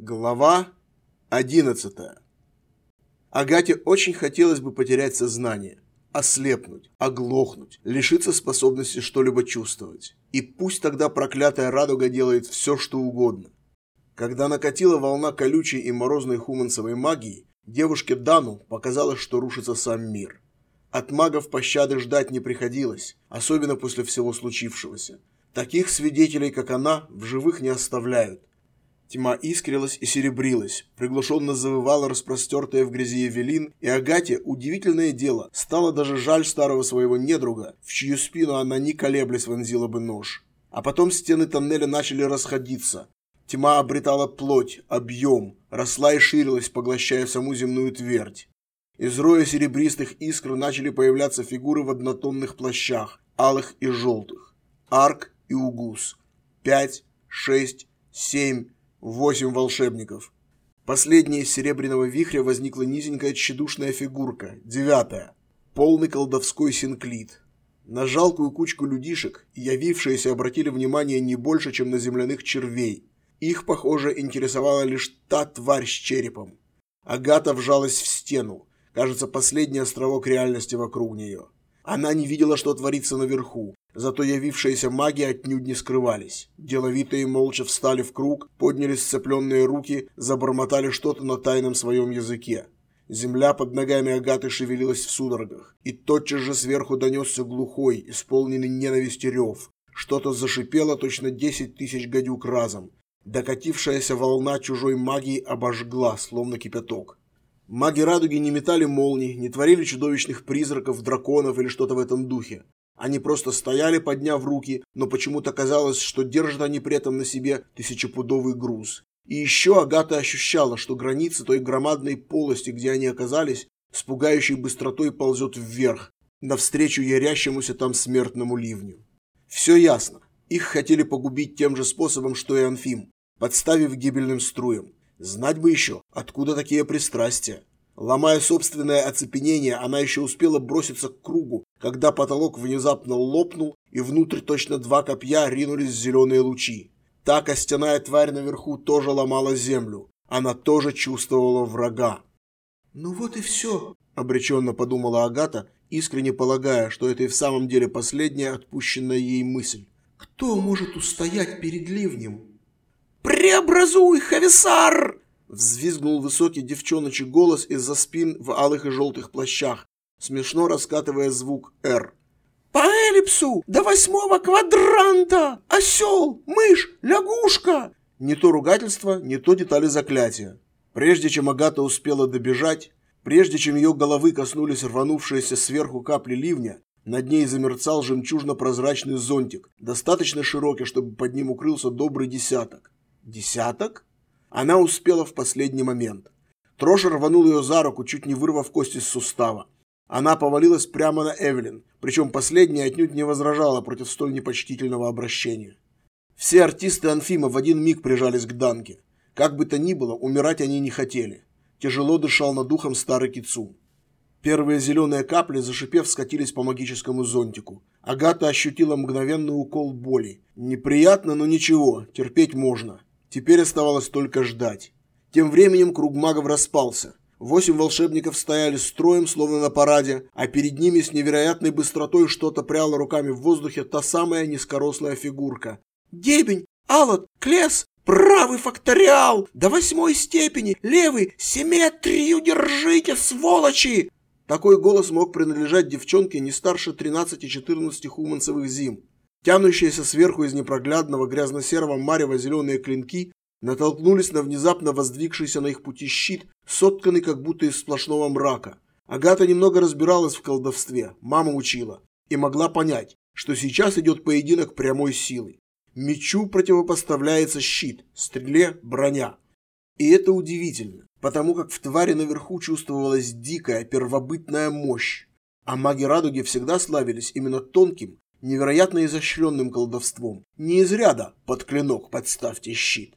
Глава 11 Агате очень хотелось бы потерять сознание, ослепнуть, оглохнуть, лишиться способности что-либо чувствовать. И пусть тогда проклятая радуга делает все, что угодно. Когда накатила волна колючей и морозной хуманцевой магии, девушке Дану показалось, что рушится сам мир. От магов пощады ждать не приходилось, особенно после всего случившегося. Таких свидетелей, как она, в живых не оставляют Тьма искрилась и серебрилась, приглушенно завывала распростертая в грязи Эвелин, и Агате, удивительное дело, стало даже жаль старого своего недруга, в чью спину она не колеблясь вонзила бы нож. А потом стены тоннеля начали расходиться. Тьма обретала плоть, объем, росла и ширилась, поглощая саму земную твердь. Из роя серебристых искр начали появляться фигуры в однотонных плащах, алых и желтых. Арк и Угус. Пять, шесть, семь, Восемь волшебников. Последней из серебряного вихря возникла низенькая тщедушная фигурка, девятая, полный колдовской синклит. На жалкую кучку людишек, явившиеся, обратили внимание не больше, чем на земляных червей. Их, похоже, интересовала лишь та тварь с черепом. Агата вжалась в стену, кажется, последний островок реальности вокруг нее. Она не видела, что творится наверху, Зато явившиеся маги отнюдь не скрывались. Деловитые молча встали в круг, подняли сцепленные руки, забормотали что-то на тайном своем языке. Земля под ногами Агаты шевелилась в судорогах, и тотчас же сверху донесся глухой, исполненный ненависти рев. Что-то зашипело точно десять тысяч гадюк разом. Докатившаяся волна чужой магии обожгла, словно кипяток. Маги радуги не метали молний, не творили чудовищных призраков, драконов или что-то в этом духе. Они просто стояли, подняв руки, но почему-то казалось, что держат они при этом на себе тысячепудовый груз. И еще Агата ощущала, что граница той громадной полости, где они оказались, с пугающей быстротой ползет вверх, навстречу ярящемуся там смертному ливню. Все ясно. Их хотели погубить тем же способом, что и Анфим, подставив гибельным струям. Знать бы еще, откуда такие пристрастия. Ломая собственное оцепенение, она еще успела броситься к кругу, когда потолок внезапно лопнул, и внутрь точно два копья ринулись зеленые лучи. Та костяная тварь наверху тоже ломала землю. Она тоже чувствовала врага. «Ну вот и все», — обреченно подумала Агата, искренне полагая, что это и в самом деле последняя отпущенная ей мысль. «Кто может устоять перед ливнем?» «Преобразуй, Хависар!» Взвизгнул высокий девчоночий голос из-за спин в алых и желтых плащах, смешно раскатывая звук «Р». «По эллипсу до восьмого квадранта! Осел! Мышь! Лягушка!» Не то ругательство, не то детали заклятия. Прежде чем Агата успела добежать, прежде чем ее головы коснулись рванувшиеся сверху капли ливня, над ней замерцал жемчужно-прозрачный зонтик, достаточно широкий, чтобы под ним укрылся добрый десяток. Десяток? Она успела в последний момент. Трошер рванул ее за руку, чуть не вырвав кости с сустава. Она повалилась прямо на Эвелин, причем последняя отнюдь не возражала против столь непочтительного обращения. Все артисты Анфима в один миг прижались к Данке. Как бы то ни было, умирать они не хотели. Тяжело дышал над духом старый Кицу. Первые зеленые капли, зашипев, скатились по магическому зонтику. Агата ощутила мгновенный укол боли. Неприятно, но ничего, терпеть можно. Теперь оставалось только ждать. Тем временем круг магов распался. Восемь волшебников стояли строем, словно на параде, а перед ними с невероятной быстротой что-то пряла руками в воздухе та самая низкорослая фигурка. «Дебень! Алот! Клес! Правый факториал! До восьмой степени! Левый! Симметрию держите, сволочи!» Такой голос мог принадлежать девчонке не старше 13-14 хуманцевых зим. Тянущиеся сверху из непроглядного грязно-серого марева зеленые клинки натолкнулись на внезапно воздвигшийся на их пути щит, сотканный как будто из сплошного мрака. Агата немного разбиралась в колдовстве, мама учила, и могла понять, что сейчас идет поединок прямой силы. Мечу противопоставляется щит, стреле – броня. И это удивительно, потому как в твари наверху чувствовалась дикая первобытная мощь. А маги радуги всегда славились именно тонким, невероятно изощренным колдовством. Не из ряда «под клинок подставьте щит».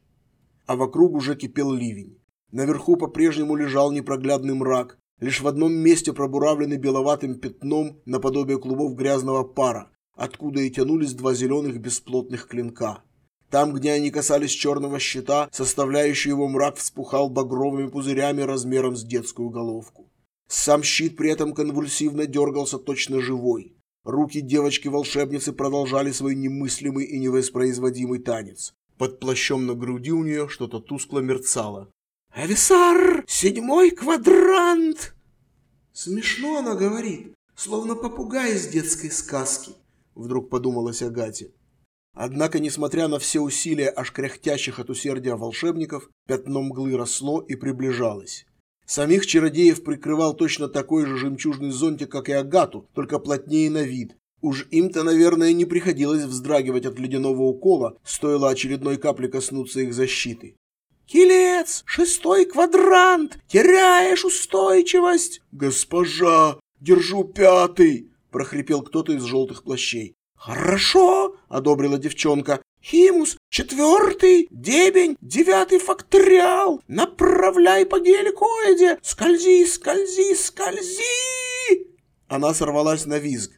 А вокруг уже кипел ливень. Наверху по-прежнему лежал непроглядный мрак, лишь в одном месте пробуравленный беловатым пятном наподобие клубов грязного пара, откуда и тянулись два зеленых бесплотных клинка. Там, где они касались черного щита, составляющий его мрак вспухал багровыми пузырями размером с детскую головку. Сам щит при этом конвульсивно дергался точно живой. Руки девочки-волшебницы продолжали свой немыслимый и невоспроизводимый танец. Под плащом на груди у нее что-то тускло мерцало. «Ависар! Седьмой квадрант!» Смешно она говорит, словно попугай из детской сказки, вдруг подумалась Агате. Однако, несмотря на все усилия аж кряхтящих от усердия волшебников, пятно мглы росло и приближалось. Самих чародеев прикрывал точно такой же жемчужный зонтик, как и Агату, только плотнее на вид. Уж им-то, наверное, не приходилось вздрагивать от ледяного укола, стоило очередной капли коснуться их защиты. «Килец! Шестой квадрант! Теряешь устойчивость!» «Госпожа! Держу пятый!» – прохрипел кто-то из желтых плащей. «Хорошо!» – одобрила девчонка. Химус, четвертый, дебень, девятый факториал. Направляй по геликоиде. Скользи, скользи, скользи. Она сорвалась на визг.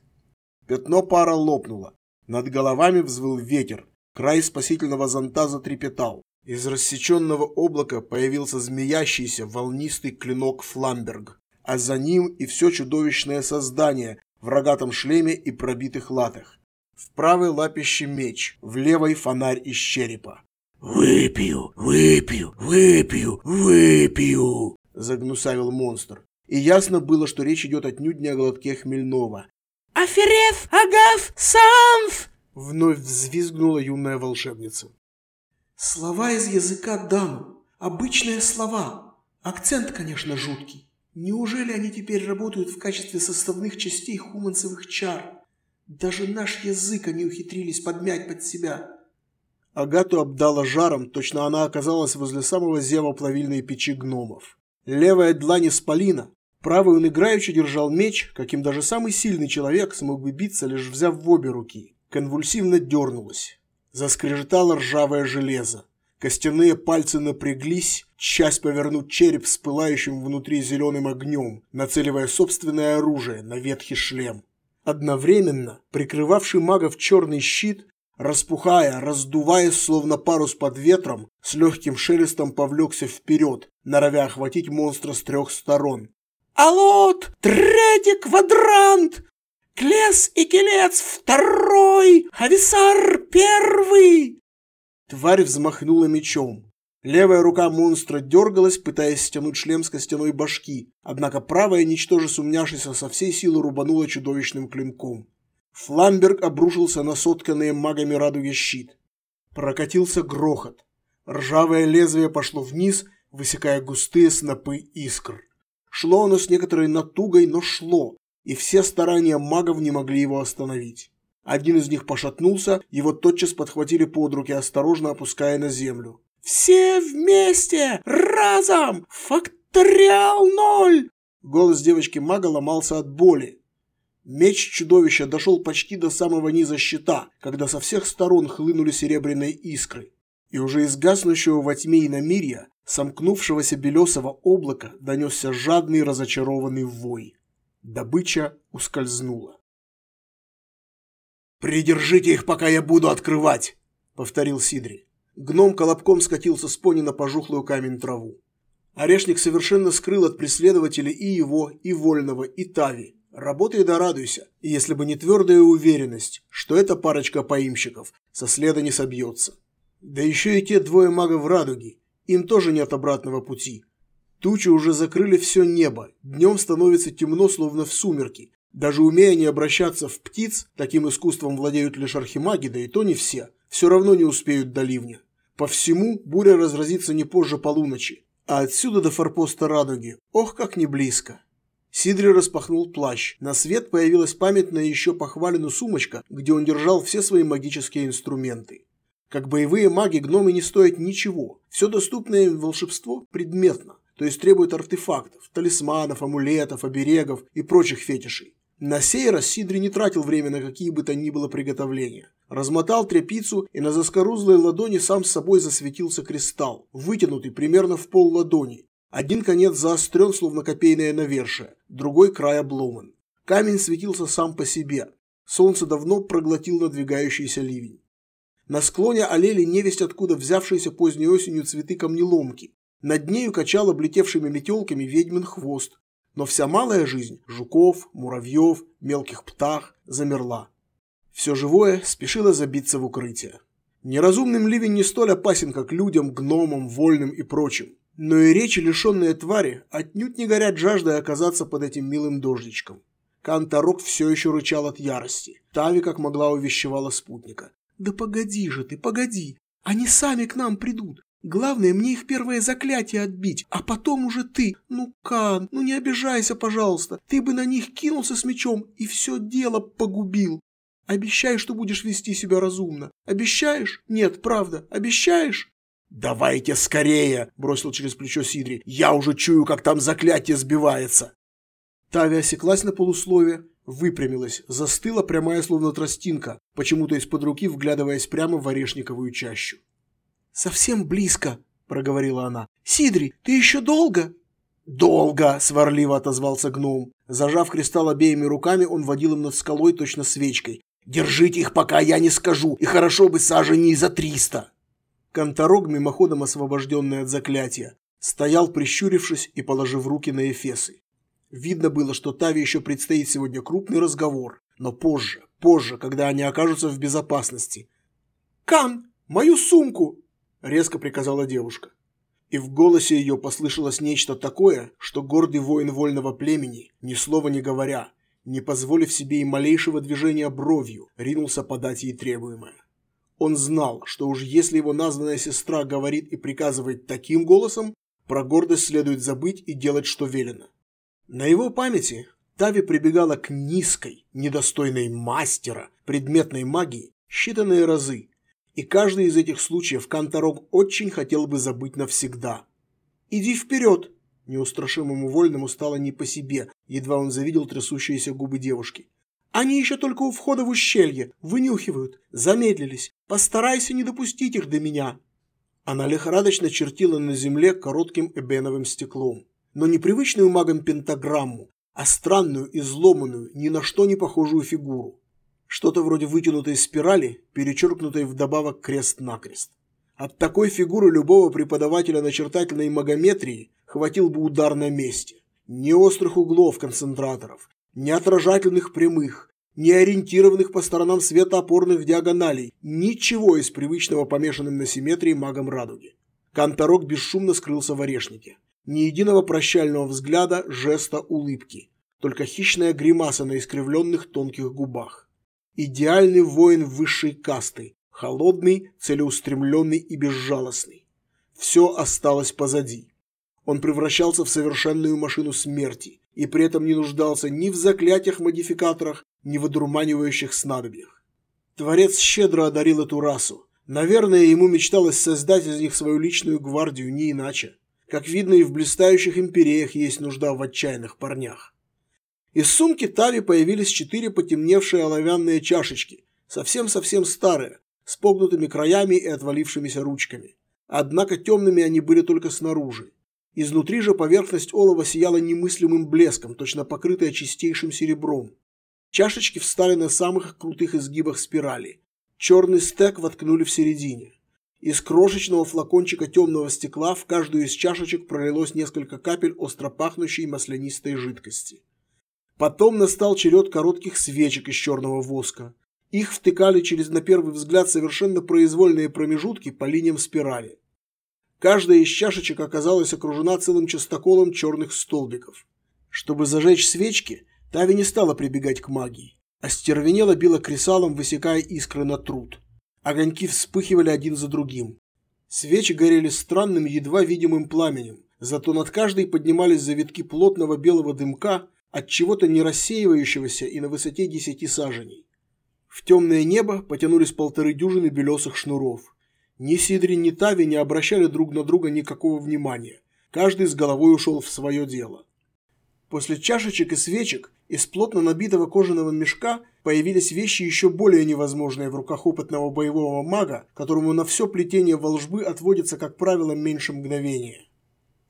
Пятно пара лопнуло. Над головами взвыл ветер. Край спасительного зонта затрепетал. Из рассеченного облака появился змеящийся волнистый клинок Фламберг, а за ним и все чудовищное создание в рогатом шлеме и пробитых латах. В правой лапище меч, в левой фонарь из черепа. «Выпью, выпью, выпью, выпью!» – загнусавил монстр. И ясно было, что речь идет отнюдь не о глотке хмельного. «Аферев, Агав, Самф!» – вновь взвизгнула юная волшебница. «Слова из языка Дану. Обычные слова. Акцент, конечно, жуткий. Неужели они теперь работают в качестве составных частей хуманцевых чар?» Даже наш язык они ухитрились подмять под себя. Агату обдала жаром, точно она оказалась возле самого зева плавильной печи гномов. Левая длань исполина, правый он играючи держал меч, каким даже самый сильный человек смог бы биться, лишь взяв в обе руки. Конвульсивно дернулась. Заскрежетало ржавое железо. Костяные пальцы напряглись, часть повернуть череп с пылающим внутри зеленым огнем, нацеливая собственное оружие на ветхий шлем. Одновременно прикрывавший магов черный щит, распухая, раздуваясь, словно парус под ветром, с легким шелестом повлекся вперед, норовя охватить монстра с трех сторон. «Алот! Третий квадрант! Клес и Келец второй! Ависар первый!» Тварь взмахнула мечом. Левая рука монстра дергалась, пытаясь стянуть шлем с костяной башки, однако правая, ничтоже сумняшися, со всей силы рубанула чудовищным клинком. Фламберг обрушился на сотканные магами радуги щит. Прокатился грохот. Ржавое лезвие пошло вниз, высекая густые снопы искр. Шло оно с некоторой натугой, но шло, и все старания магов не могли его остановить. Один из них пошатнулся, его тотчас подхватили под руки, осторожно опуская на землю. «Все вместе! Разом! Факториал ноль!» Голос девочки-мага ломался от боли. Меч чудовища дошел почти до самого низа щита, когда со всех сторон хлынули серебряные искры. И уже из гаснущего во тьме и намирья, сомкнувшегося белесого облака, донесся жадный разочарованный вой. Добыча ускользнула. «Придержите их, пока я буду открывать!» — повторил Сидри. Гном колобком скатился с пони на пожухлую камень траву. Орешник совершенно скрыл от преследователей и его, и Вольного, и Тави. Работай да радуйся, если бы не твердая уверенность, что эта парочка поимщиков со следа не собьется. Да еще и те двое магов радуги, им тоже нет обратного пути. Тучи уже закрыли все небо, днем становится темно, словно в сумерки. Даже умея не обращаться в птиц, таким искусством владеют лишь архимаги, да и то не все – все равно не успеют до ливня. По всему буря разразится не позже полуночи, а отсюда до форпоста Радуги, ох, как не близко. Сидри распахнул плащ. На свет появилась памятная еще похваленная сумочка, где он держал все свои магические инструменты. Как боевые маги, гномы не стоят ничего. Все доступное им волшебство предметно, то есть требует артефактов, талисманов, амулетов, оберегов и прочих фетишей. На сей раз Сидри не тратил время на какие бы то ни было приготовления. Размотал тряпицу, и на заскорузлой ладони сам с собой засветился кристалл, вытянутый примерно в пол ладони. Один конец заострен, словно копейное навершие, другой край обломан. Камень светился сам по себе. Солнце давно проглотил надвигающийся ливень. На склоне олели невесть откуда взявшиеся поздней осенью цветы камнеломки. Над нею качал облетевшими метелками ведьмин хвост. Но вся малая жизнь – жуков, муравьев, мелких птах – замерла. Все живое спешило забиться в укрытие. Неразумным ливень не столь опасен, как людям, гномам, вольным и прочим. Но и речи, лишенные твари, отнюдь не горят жаждой оказаться под этим милым дождичком. Канторок все еще рычал от ярости. Тави как могла увещевала спутника. «Да погоди же ты, погоди! Они сами к нам придут! Главное, мне их первое заклятие отбить, а потом уже ты. Ну, Кан, ну не обижайся, пожалуйста. Ты бы на них кинулся с мечом и все дело погубил. Обещай, что будешь вести себя разумно. Обещаешь? Нет, правда. Обещаешь? «Давайте скорее!» – бросил через плечо Сидри. «Я уже чую, как там заклятие сбивается!» Тави осеклась на полуслове, выпрямилась, застыла прямая словно тростинка, почему-то из-под руки вглядываясь прямо в орешниковую чащу. «Совсем близко!» – проговорила она. «Сидри, ты еще долго?» «Долго!» – сварливо отозвался гном. Зажав кристалл обеими руками, он водил им над скалой точно свечкой. «Держите их, пока я не скажу, и хорошо бы саженей за триста!» Конторог, мимоходом освобожденный от заклятия, стоял, прищурившись и положив руки на эфесы. Видно было, что Тави еще предстоит сегодня крупный разговор, но позже, позже, когда они окажутся в безопасности. «Кан, мою сумку!» – резко приказала девушка. И в голосе ее послышалось нечто такое, что гордый воин вольного племени, ни слова не говоря, не позволив себе и малейшего движения бровью, ринулся подать ей требуемое. Он знал, что уж если его названная сестра говорит и приказывает таким голосом, про гордость следует забыть и делать, что велено. На его памяти Тави прибегала к низкой, недостойной мастера предметной магии считанные разы, и каждый из этих случаев Канторог очень хотел бы забыть навсегда. «Иди вперед!» Неустрашимому вольному стало не по себе, едва он завидел трясущиеся губы девушки. «Они еще только у входа в ущелье, вынюхивают, замедлились. Постарайся не допустить их до меня». Она лихорадочно чертила на земле коротким эбеновым стеклом, но не привычную магом пентаграмму, а странную, изломанную, ни на что не похожую фигуру. Что-то вроде вытянутой спирали, перечеркнутой вдобавок крест-накрест. От такой фигуры любого преподавателя начертательной магометрии хватил бы удар на месте. Ни острых углов концентраторов, ни отражательных прямых, ни ориентированных по сторонам света опорных диагоналей, ничего из привычного помешанным на симметрии магом радуги. Канторок бесшумно скрылся в орешнике. Ни единого прощального взгляда, жеста, улыбки. Только хищная гримаса на искривленных тонких губах. Идеальный воин высшей касты, холодный, целеустремленный и безжалостный. Все осталось позади. Он превращался в совершенную машину смерти и при этом не нуждался ни в заклятиях-модификаторах, ни в одурманивающих снадобьях. Творец щедро одарил эту расу. Наверное, ему мечталось создать из них свою личную гвардию, не иначе. Как видно, и в блистающих империях есть нужда в отчаянных парнях. Из сумки Тави появились четыре потемневшие оловянные чашечки, совсем-совсем старые, с погнутыми краями и отвалившимися ручками. Однако темными они были только снаружи. Изнутри же поверхность олова сияла немыслимым блеском, точно покрытая чистейшим серебром. Чашечки встали на самых крутых изгибах спирали. Черный стек воткнули в середине. Из крошечного флакончика темного стекла в каждую из чашечек пролилось несколько капель остро пахнущей маслянистой жидкости. Потом настал черед коротких свечек из черного воска. Их втыкали через, на первый взгляд, совершенно произвольные промежутки по линиям спирали. Каждая из чашечек оказалась окружена целым частоколом черных столбиков. Чтобы зажечь свечки, Тави не стала прибегать к магии, а стервенело била кресалом, высекая искры на труд. Огоньки вспыхивали один за другим. Свечи горели странным, едва видимым пламенем, зато над каждой поднимались завитки плотного белого дымка, от чего-то не рассеивающегося и на высоте десяти саженей. В темное небо потянулись полторы дюжины белесых шнуров. Ни Сидри, ни Тави не обращали друг на друга никакого внимания. Каждый с головой ушел в свое дело. После чашечек и свечек из плотно набитого кожаного мешка появились вещи еще более невозможные в руках опытного боевого мага, которому на все плетение волжбы отводится, как правило, меньше мгновения.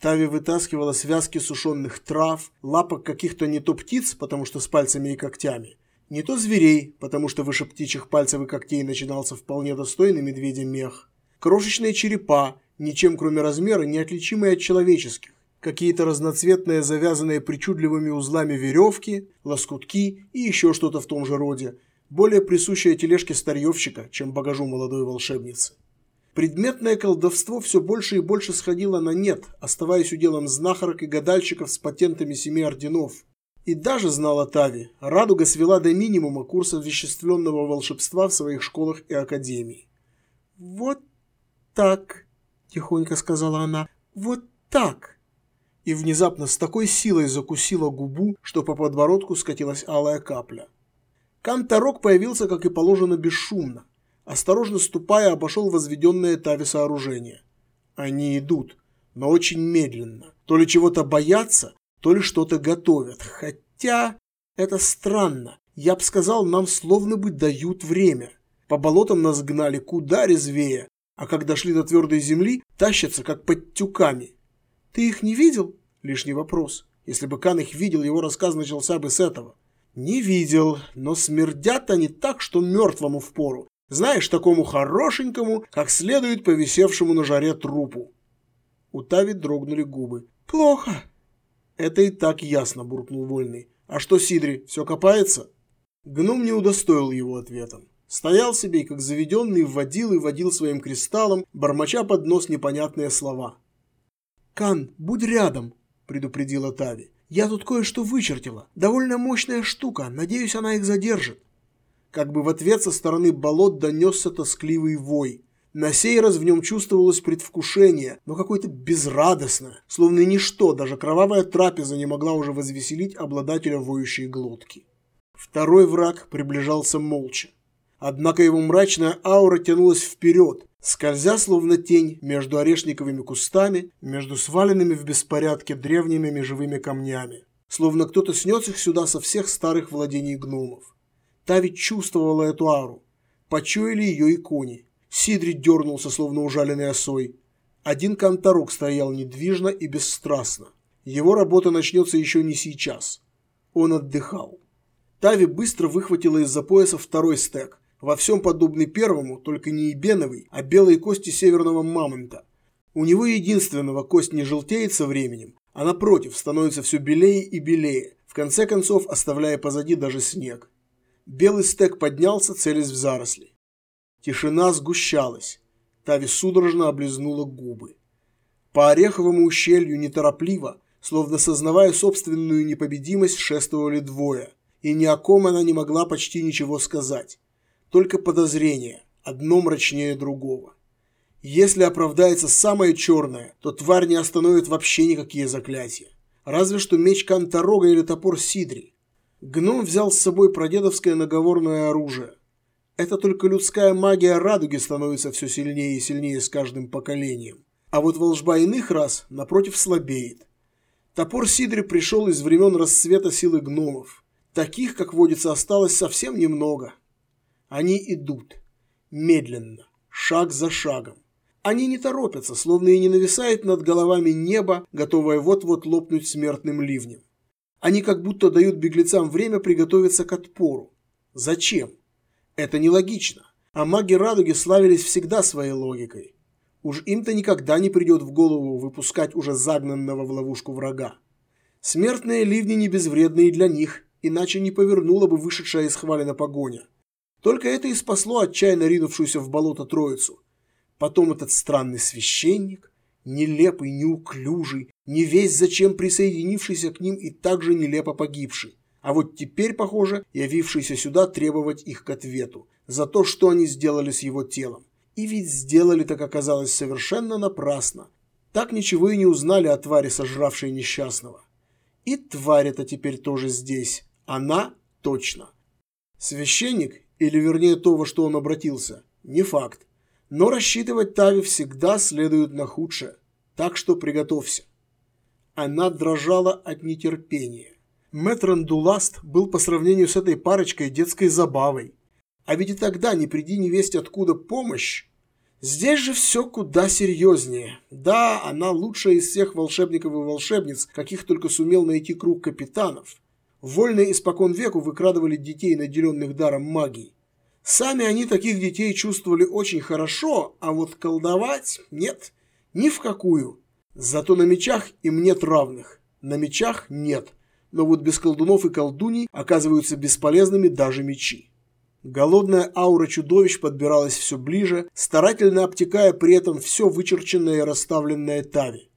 Тави вытаскивала связки сушеных трав, лапок каких-то не то птиц, потому что с пальцами и когтями, Не то зверей, потому что выше птичьих пальцев и когтей начинался вполне достойный медведя мех. Крошечные черепа, ничем кроме размера неотличимые от человеческих. Какие-то разноцветные, завязанные причудливыми узлами веревки, лоскутки и еще что-то в том же роде, более присущее тележке старьевщика, чем багажу молодой волшебницы. Предметное колдовство все больше и больше сходило на нет, оставаясь уделом знахарок и гадальщиков с патентами семи орденов. И даже знала Тави, Радуга свела до минимума курс овеществленного волшебства в своих школах и академии. «Вот так», – тихонько сказала она, – «вот так». И внезапно с такой силой закусила губу, что по подбородку скатилась алая капля. Канторок появился, как и положено, бесшумно осторожно ступая, обошел возведенное Тави сооружение. Они идут, но очень медленно. То ли чего-то боятся, то ли что-то готовят. Хотя это странно. Я бы сказал, нам словно бы дают время. По болотам нас гнали куда резвее, а как дошли до твердой земли, тащатся как под тюками. Ты их не видел? Лишний вопрос. Если бы Кан их видел, его рассказ начался бы с этого. Не видел, но смердят они так, что мертвому впору. Знаешь, такому хорошенькому, как следует повисевшему на жаре трупу. У Тави дрогнули губы. Плохо. Это и так ясно, буркнул Вольный. А что, Сидри, все копается? Гном не удостоил его ответом. Стоял себе и, как заведенный, вводил и водил своим кристаллом, бормоча под нос непонятные слова. «Кан, будь рядом», – предупредила Тави. «Я тут кое-что вычертила. Довольно мощная штука. Надеюсь, она их задержит». Как бы в ответ со стороны болот донесся тоскливый вой. На сей раз в нем чувствовалось предвкушение, но какое-то безрадостное, словно ничто, даже кровавая трапеза не могла уже возвеселить обладателя воющей глотки. Второй враг приближался молча. Однако его мрачная аура тянулась вперед, скользя словно тень между орешниковыми кустами, между сваленными в беспорядке древними межевыми камнями. Словно кто-то снес их сюда со всех старых владений гномов. Та ведь чувствовала эту ару. Почуяли ее и кони. Сидри дернулся, словно ужаленный осой. Один конторок стоял недвижно и бесстрастно. Его работа начнется еще не сейчас. Он отдыхал. Тави быстро выхватила из-за пояса второй стек, во всем подобный первому, только не ебеновый, а белые кости северного мамонта. У него единственного кость не желтеет со временем, а напротив становится все белее и белее, в конце концов оставляя позади даже снег. Белый стек поднялся, целясь в заросли. Тишина сгущалась. Тави судорожно облизнула губы. По ореховому ущелью неторопливо, словно сознавая собственную непобедимость, шествовали двое, и ни о ком она не могла почти ничего сказать. Только подозрение, одно мрачнее другого. Если оправдается самое черное, то тварь не остановит вообще никакие заклятия. Разве что меч Канторога или топор Сидри. Гном взял с собой прадедовское наговорное оружие. Это только людская магия радуги становится все сильнее и сильнее с каждым поколением. А вот волжба иных рас, напротив, слабеет. Топор Сидри пришел из времен расцвета силы гномов. Таких, как водится, осталось совсем немного. Они идут. Медленно, шаг за шагом. Они не торопятся, словно и не нависает над головами небо, готовое вот-вот лопнуть смертным ливнем. Они как будто дают беглецам время приготовиться к отпору. Зачем? Это нелогично. А маги радуги славились всегда своей логикой. Уж им-то никогда не придет в голову выпускать уже загнанного в ловушку врага. Смертные ливни не безвредны и для них, иначе не повернула бы вышедшая из хвалина погоня. Только это и спасло отчаянно ринувшуюся в болото троицу. Потом этот странный священник, нелепый, неуклюжий, не весь зачем присоединившийся к ним и также нелепо погибший. А вот теперь, похоже, явившийся сюда требовать их к ответу за то, что они сделали с его телом. И ведь сделали так оказалось совершенно напрасно. Так ничего и не узнали о твари, сожравшей несчастного. И тварь эта теперь тоже здесь. Она точно. Священник, или вернее то, во что он обратился, не факт. Но рассчитывать Тави всегда следует на худшее. Так что приготовься. Она дрожала от нетерпения. Мэтрон Дуласт был по сравнению с этой парочкой детской забавой. А ведь и тогда, не приди невесть откуда помощь, Здесь же все куда серьезнее. Да, она лучшая из всех волшебников и волшебниц, каких только сумел найти круг капитанов. Вольные испокон веку выкрадывали детей, наделенных даром магии. Сами они таких детей чувствовали очень хорошо, а вот колдовать нет, ни в какую. Зато на мечах им нет равных. На мечах нет. Но вот без колдунов и колдуней оказываются бесполезными даже мечи. Голодная аура чудовищ подбиралась все ближе, старательно обтекая при этом все вычерченное и расставленное тави.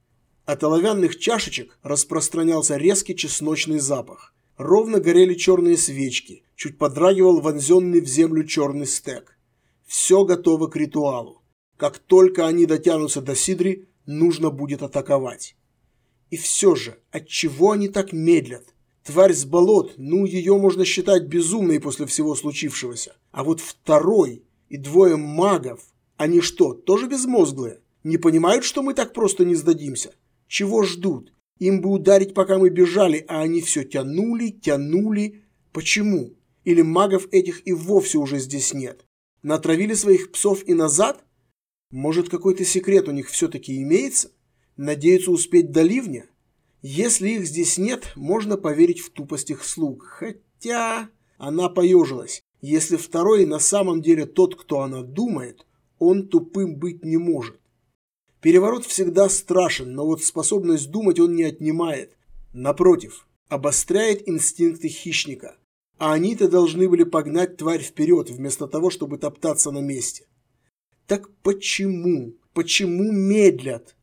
От оловянных чашечек распространялся резкий чесночный запах. Ровно горели черные свечки, чуть подрагивал вонзенный в землю черный стек. Все готово к ритуалу. Как только они дотянутся до Сидри, нужно будет атаковать. И все же, от чего они так медлят? Тварь с болот, ну, ее можно считать безумной после всего случившегося. А вот второй и двое магов, они что, тоже безмозглые? Не понимают, что мы так просто не сдадимся? Чего ждут? Им бы ударить, пока мы бежали, а они все тянули, тянули. Почему? Или магов этих и вовсе уже здесь нет? Натравили своих псов и назад? Может, какой-то секрет у них все-таки имеется? Надеются успеть до ливня? Если их здесь нет, можно поверить в тупость их слуг. Хотя... Она поежилась. Если второй на самом деле тот, кто она думает, он тупым быть не может. Переворот всегда страшен, но вот способность думать он не отнимает. Напротив, обостряет инстинкты хищника. А они-то должны были погнать тварь вперед, вместо того, чтобы топтаться на месте. Так почему? Почему медлят?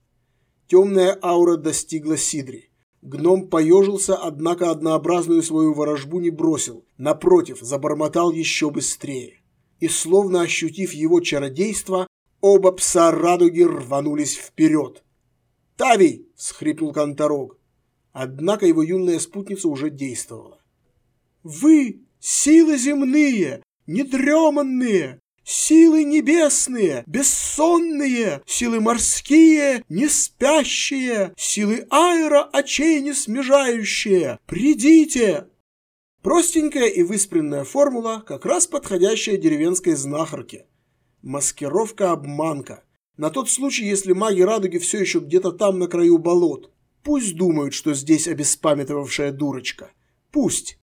Темная аура достигла Сидри. Гном поежился, однако однообразную свою ворожбу не бросил. Напротив, забормотал еще быстрее. И, словно ощутив его чародейство, Оба пса радуги рванулись вперед. «Тавий!» – схрипнул Конторог. Однако его юная спутница уже действовала. «Вы – силы земные, недреманные, силы небесные, бессонные, силы морские, не спящие, силы аэра очей не смежающие, придите!» Простенькая и выспренная формула, как раз подходящая деревенской знахарке – Маскировка-обманка. На тот случай, если маги радуги все еще где-то там на краю болот. Пусть думают, что здесь обеспамятовавшая дурочка. Пусть.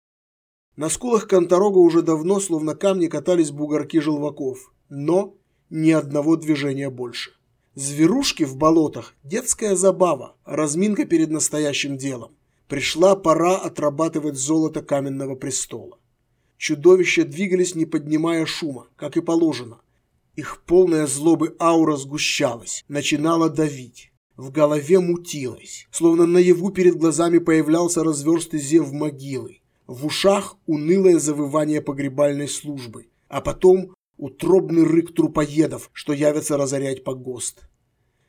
На скулах Конторога уже давно, словно камни, катались бугорки желваков. Но ни одного движения больше. Зверушки в болотах – детская забава, разминка перед настоящим делом. Пришла пора отрабатывать золото каменного престола. Чудовища двигались, не поднимая шума, как и положено – их полная злобы аура сгущалась, начинала давить. В голове мутилось, словно наяву перед глазами появлялся разверстый зев могилы. В ушах унылое завывание погребальной службы, а потом утробный рык трупоедов, что явятся разорять погост.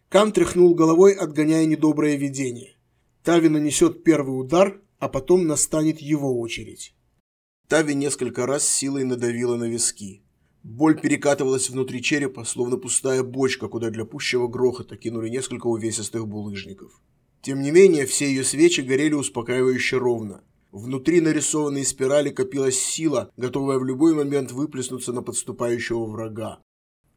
Кан тряхнул головой, отгоняя недоброе видение. Тави нанесет первый удар, а потом настанет его очередь. Тави несколько раз силой надавила на виски. Боль перекатывалась внутри черепа, словно пустая бочка, куда для пущего грохота кинули несколько увесистых булыжников. Тем не менее, все ее свечи горели успокаивающе ровно. Внутри нарисованной спирали копилась сила, готовая в любой момент выплеснуться на подступающего врага.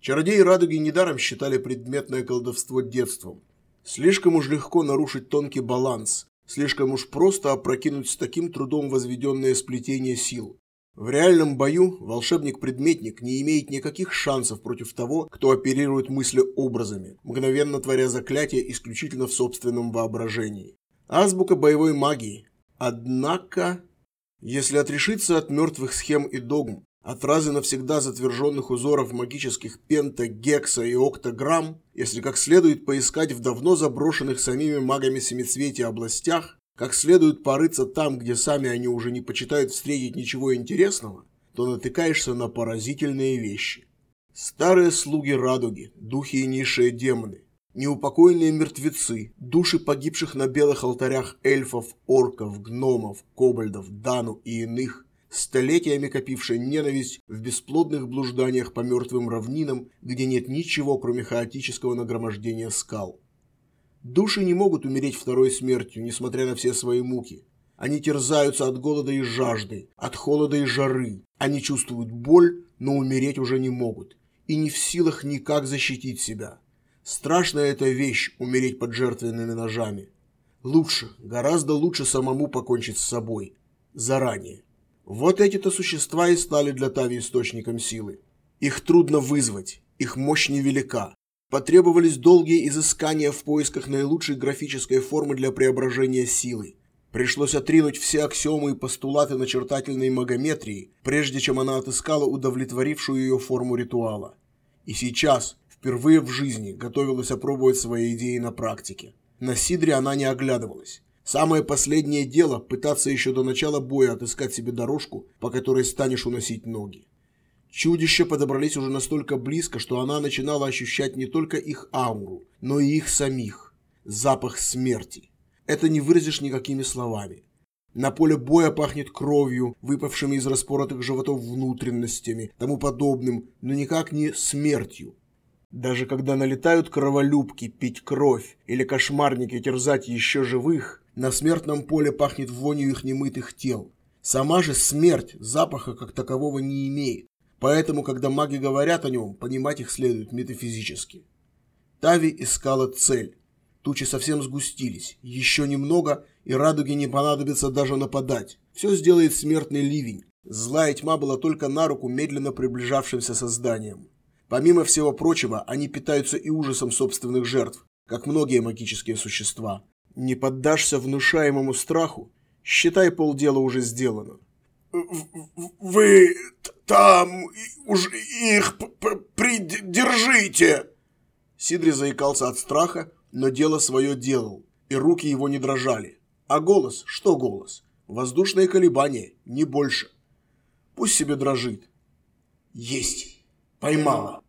Чародеи радуги недаром считали предметное колдовство детством. Слишком уж легко нарушить тонкий баланс, слишком уж просто опрокинуть с таким трудом возведенное сплетение сил. В реальном бою волшебник-предметник не имеет никаких шансов против того, кто оперирует мыслеобразами, мгновенно творя заклятия исключительно в собственном воображении. Азбука боевой магии. Однако, если отрешиться от мертвых схем и догм, от раза навсегда затверженных узоров магических пента, гекса и октограмм, если как следует поискать в давно заброшенных самими магами семицветия областях, как следует порыться там, где сами они уже не почитают встретить ничего интересного, то натыкаешься на поразительные вещи. Старые слуги радуги, духи и низшие демоны, неупокоенные мертвецы, души погибших на белых алтарях эльфов, орков, гномов, кобальдов, дану и иных, столетиями копившие ненависть в бесплодных блужданиях по мертвым равнинам, где нет ничего, кроме хаотического нагромождения скал. Души не могут умереть второй смертью, несмотря на все свои муки. Они терзаются от голода и жажды, от холода и жары. Они чувствуют боль, но умереть уже не могут. И не в силах никак защитить себя. Страшная эта вещь – умереть под жертвенными ножами. Лучше, гораздо лучше самому покончить с собой. заранее. Вот эти-то существа и стали для Тави источником силы. Их трудно вызвать, их мощь невелика. Потребовались долгие изыскания в поисках наилучшей графической формы для преображения силы. Пришлось отринуть все аксиомы и постулаты начертательной магометрии, прежде чем она отыскала удовлетворившую ее форму ритуала. И сейчас, впервые в жизни, готовилась опробовать свои идеи на практике. На Сидре она не оглядывалась. Самое последнее дело – пытаться еще до начала боя отыскать себе дорожку, по которой станешь уносить ноги. Чудища подобрались уже настолько близко, что она начинала ощущать не только их ауру, но и их самих. Запах смерти. Это не выразишь никакими словами. На поле боя пахнет кровью, выпавшими из распоротых животов внутренностями, тому подобным, но никак не смертью. Даже когда налетают кроволюбки пить кровь или кошмарники терзать еще живых, на смертном поле пахнет вонью их немытых тел. Сама же смерть запаха как такового не имеет, поэтому, когда маги говорят о нем, понимать их следует метафизически. Тави искала цель, Тучи совсем сгустились. Еще немного, и радуге не понадобится даже нападать. Все сделает смертный ливень. Злая тьма была только на руку медленно приближавшимся созданиям. Помимо всего прочего, они питаются и ужасом собственных жертв, как многие магические существа. Не поддашься внушаемому страху, считай полдела уже сделано. «Вы там уж их придержите!» Сидри заикался от страха, но дело свое делал, и руки его не дрожали. А голос? Что голос? Воздушные колебания, не больше. Пусть себе дрожит. Есть. Поймала.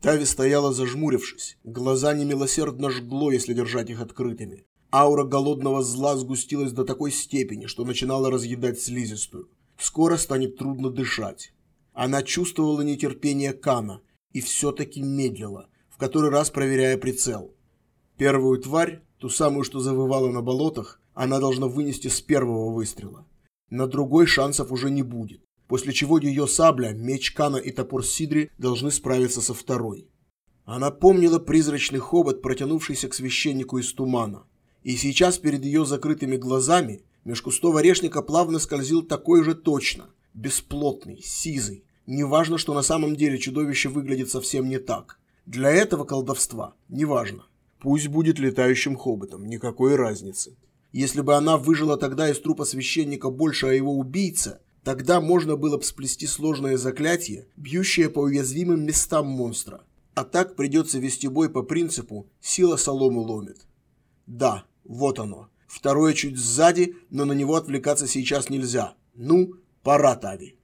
Тави стояла зажмурившись. Глаза немилосердно жгло, если держать их открытыми. Аура голодного зла сгустилась до такой степени, что начинала разъедать слизистую. Скоро станет трудно дышать. Она чувствовала нетерпение Кана и все-таки медлила, в который раз проверяя прицел. Первую тварь, ту самую, что завывала на болотах, она должна вынести с первого выстрела. На другой шансов уже не будет, после чего ее сабля, меч Кана и топор Сидри должны справиться со второй. Она помнила призрачный хобот, протянувшийся к священнику из тумана. И сейчас перед ее закрытыми глазами меж кустов орешника плавно скользил такой же точно, бесплотный, сизый. Неважно, что на самом деле чудовище выглядит совсем не так. Для этого колдовства неважно. Пусть будет летающим хоботом, никакой разницы. Если бы она выжила тогда из трупа священника больше о его убийце, тогда можно было бы сплести сложное заклятие, бьющее по уязвимым местам монстра. А так придется вести бой по принципу «сила солому ломит». Да, вот оно. Второе чуть сзади, но на него отвлекаться сейчас нельзя. Ну, пора, Тави.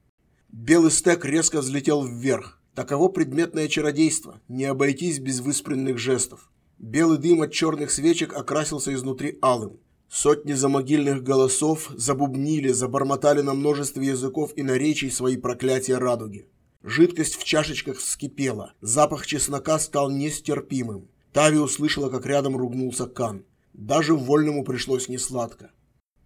Белый стек резко взлетел вверх. Таково предметное чародейство, не обойтись без выспренных жестов. Белый дым от черных свечек окрасился изнутри алым. Сотни замогильных голосов забубнили, забормотали на множестве языков и наречий свои проклятия радуги. Жидкость в чашечках вскипела, запах чеснока стал нестерпимым. Тави услышала, как рядом ругнулся Кан. Даже вольному пришлось несладко.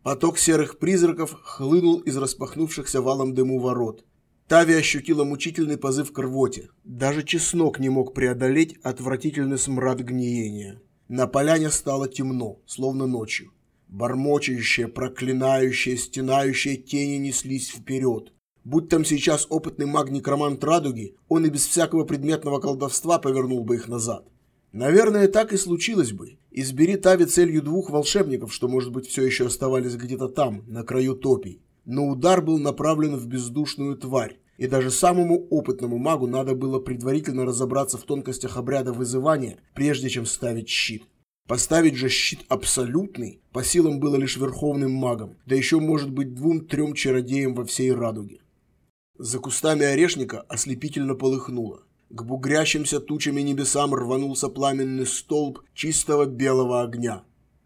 Поток серых призраков хлынул из распахнувшихся валом дыму ворот. Тави ощутила мучительный позыв к рвоте. Даже чеснок не мог преодолеть отвратительный смрад гниения. На поляне стало темно, словно ночью. Бормочающие, проклинающие, стенающие тени неслись вперед. Будь там сейчас опытный маг-некромант Радуги, он и без всякого предметного колдовства повернул бы их назад. Наверное, так и случилось бы. Избери Тави целью двух волшебников, что, может быть, все еще оставались где-то там, на краю топий но удар был направлен в бездушную тварь, и даже самому опытному магу надо было предварительно разобраться в тонкостях обряда вызывания, прежде чем ставить щит. Поставить же щит абсолютный по силам было лишь верховным магом, да еще может быть двум-трем чародеям во всей радуге. За кустами орешника ослепительно полыхнуло. К бугрящимся тучами небесам рванулся пламенный столб чистого белого огня.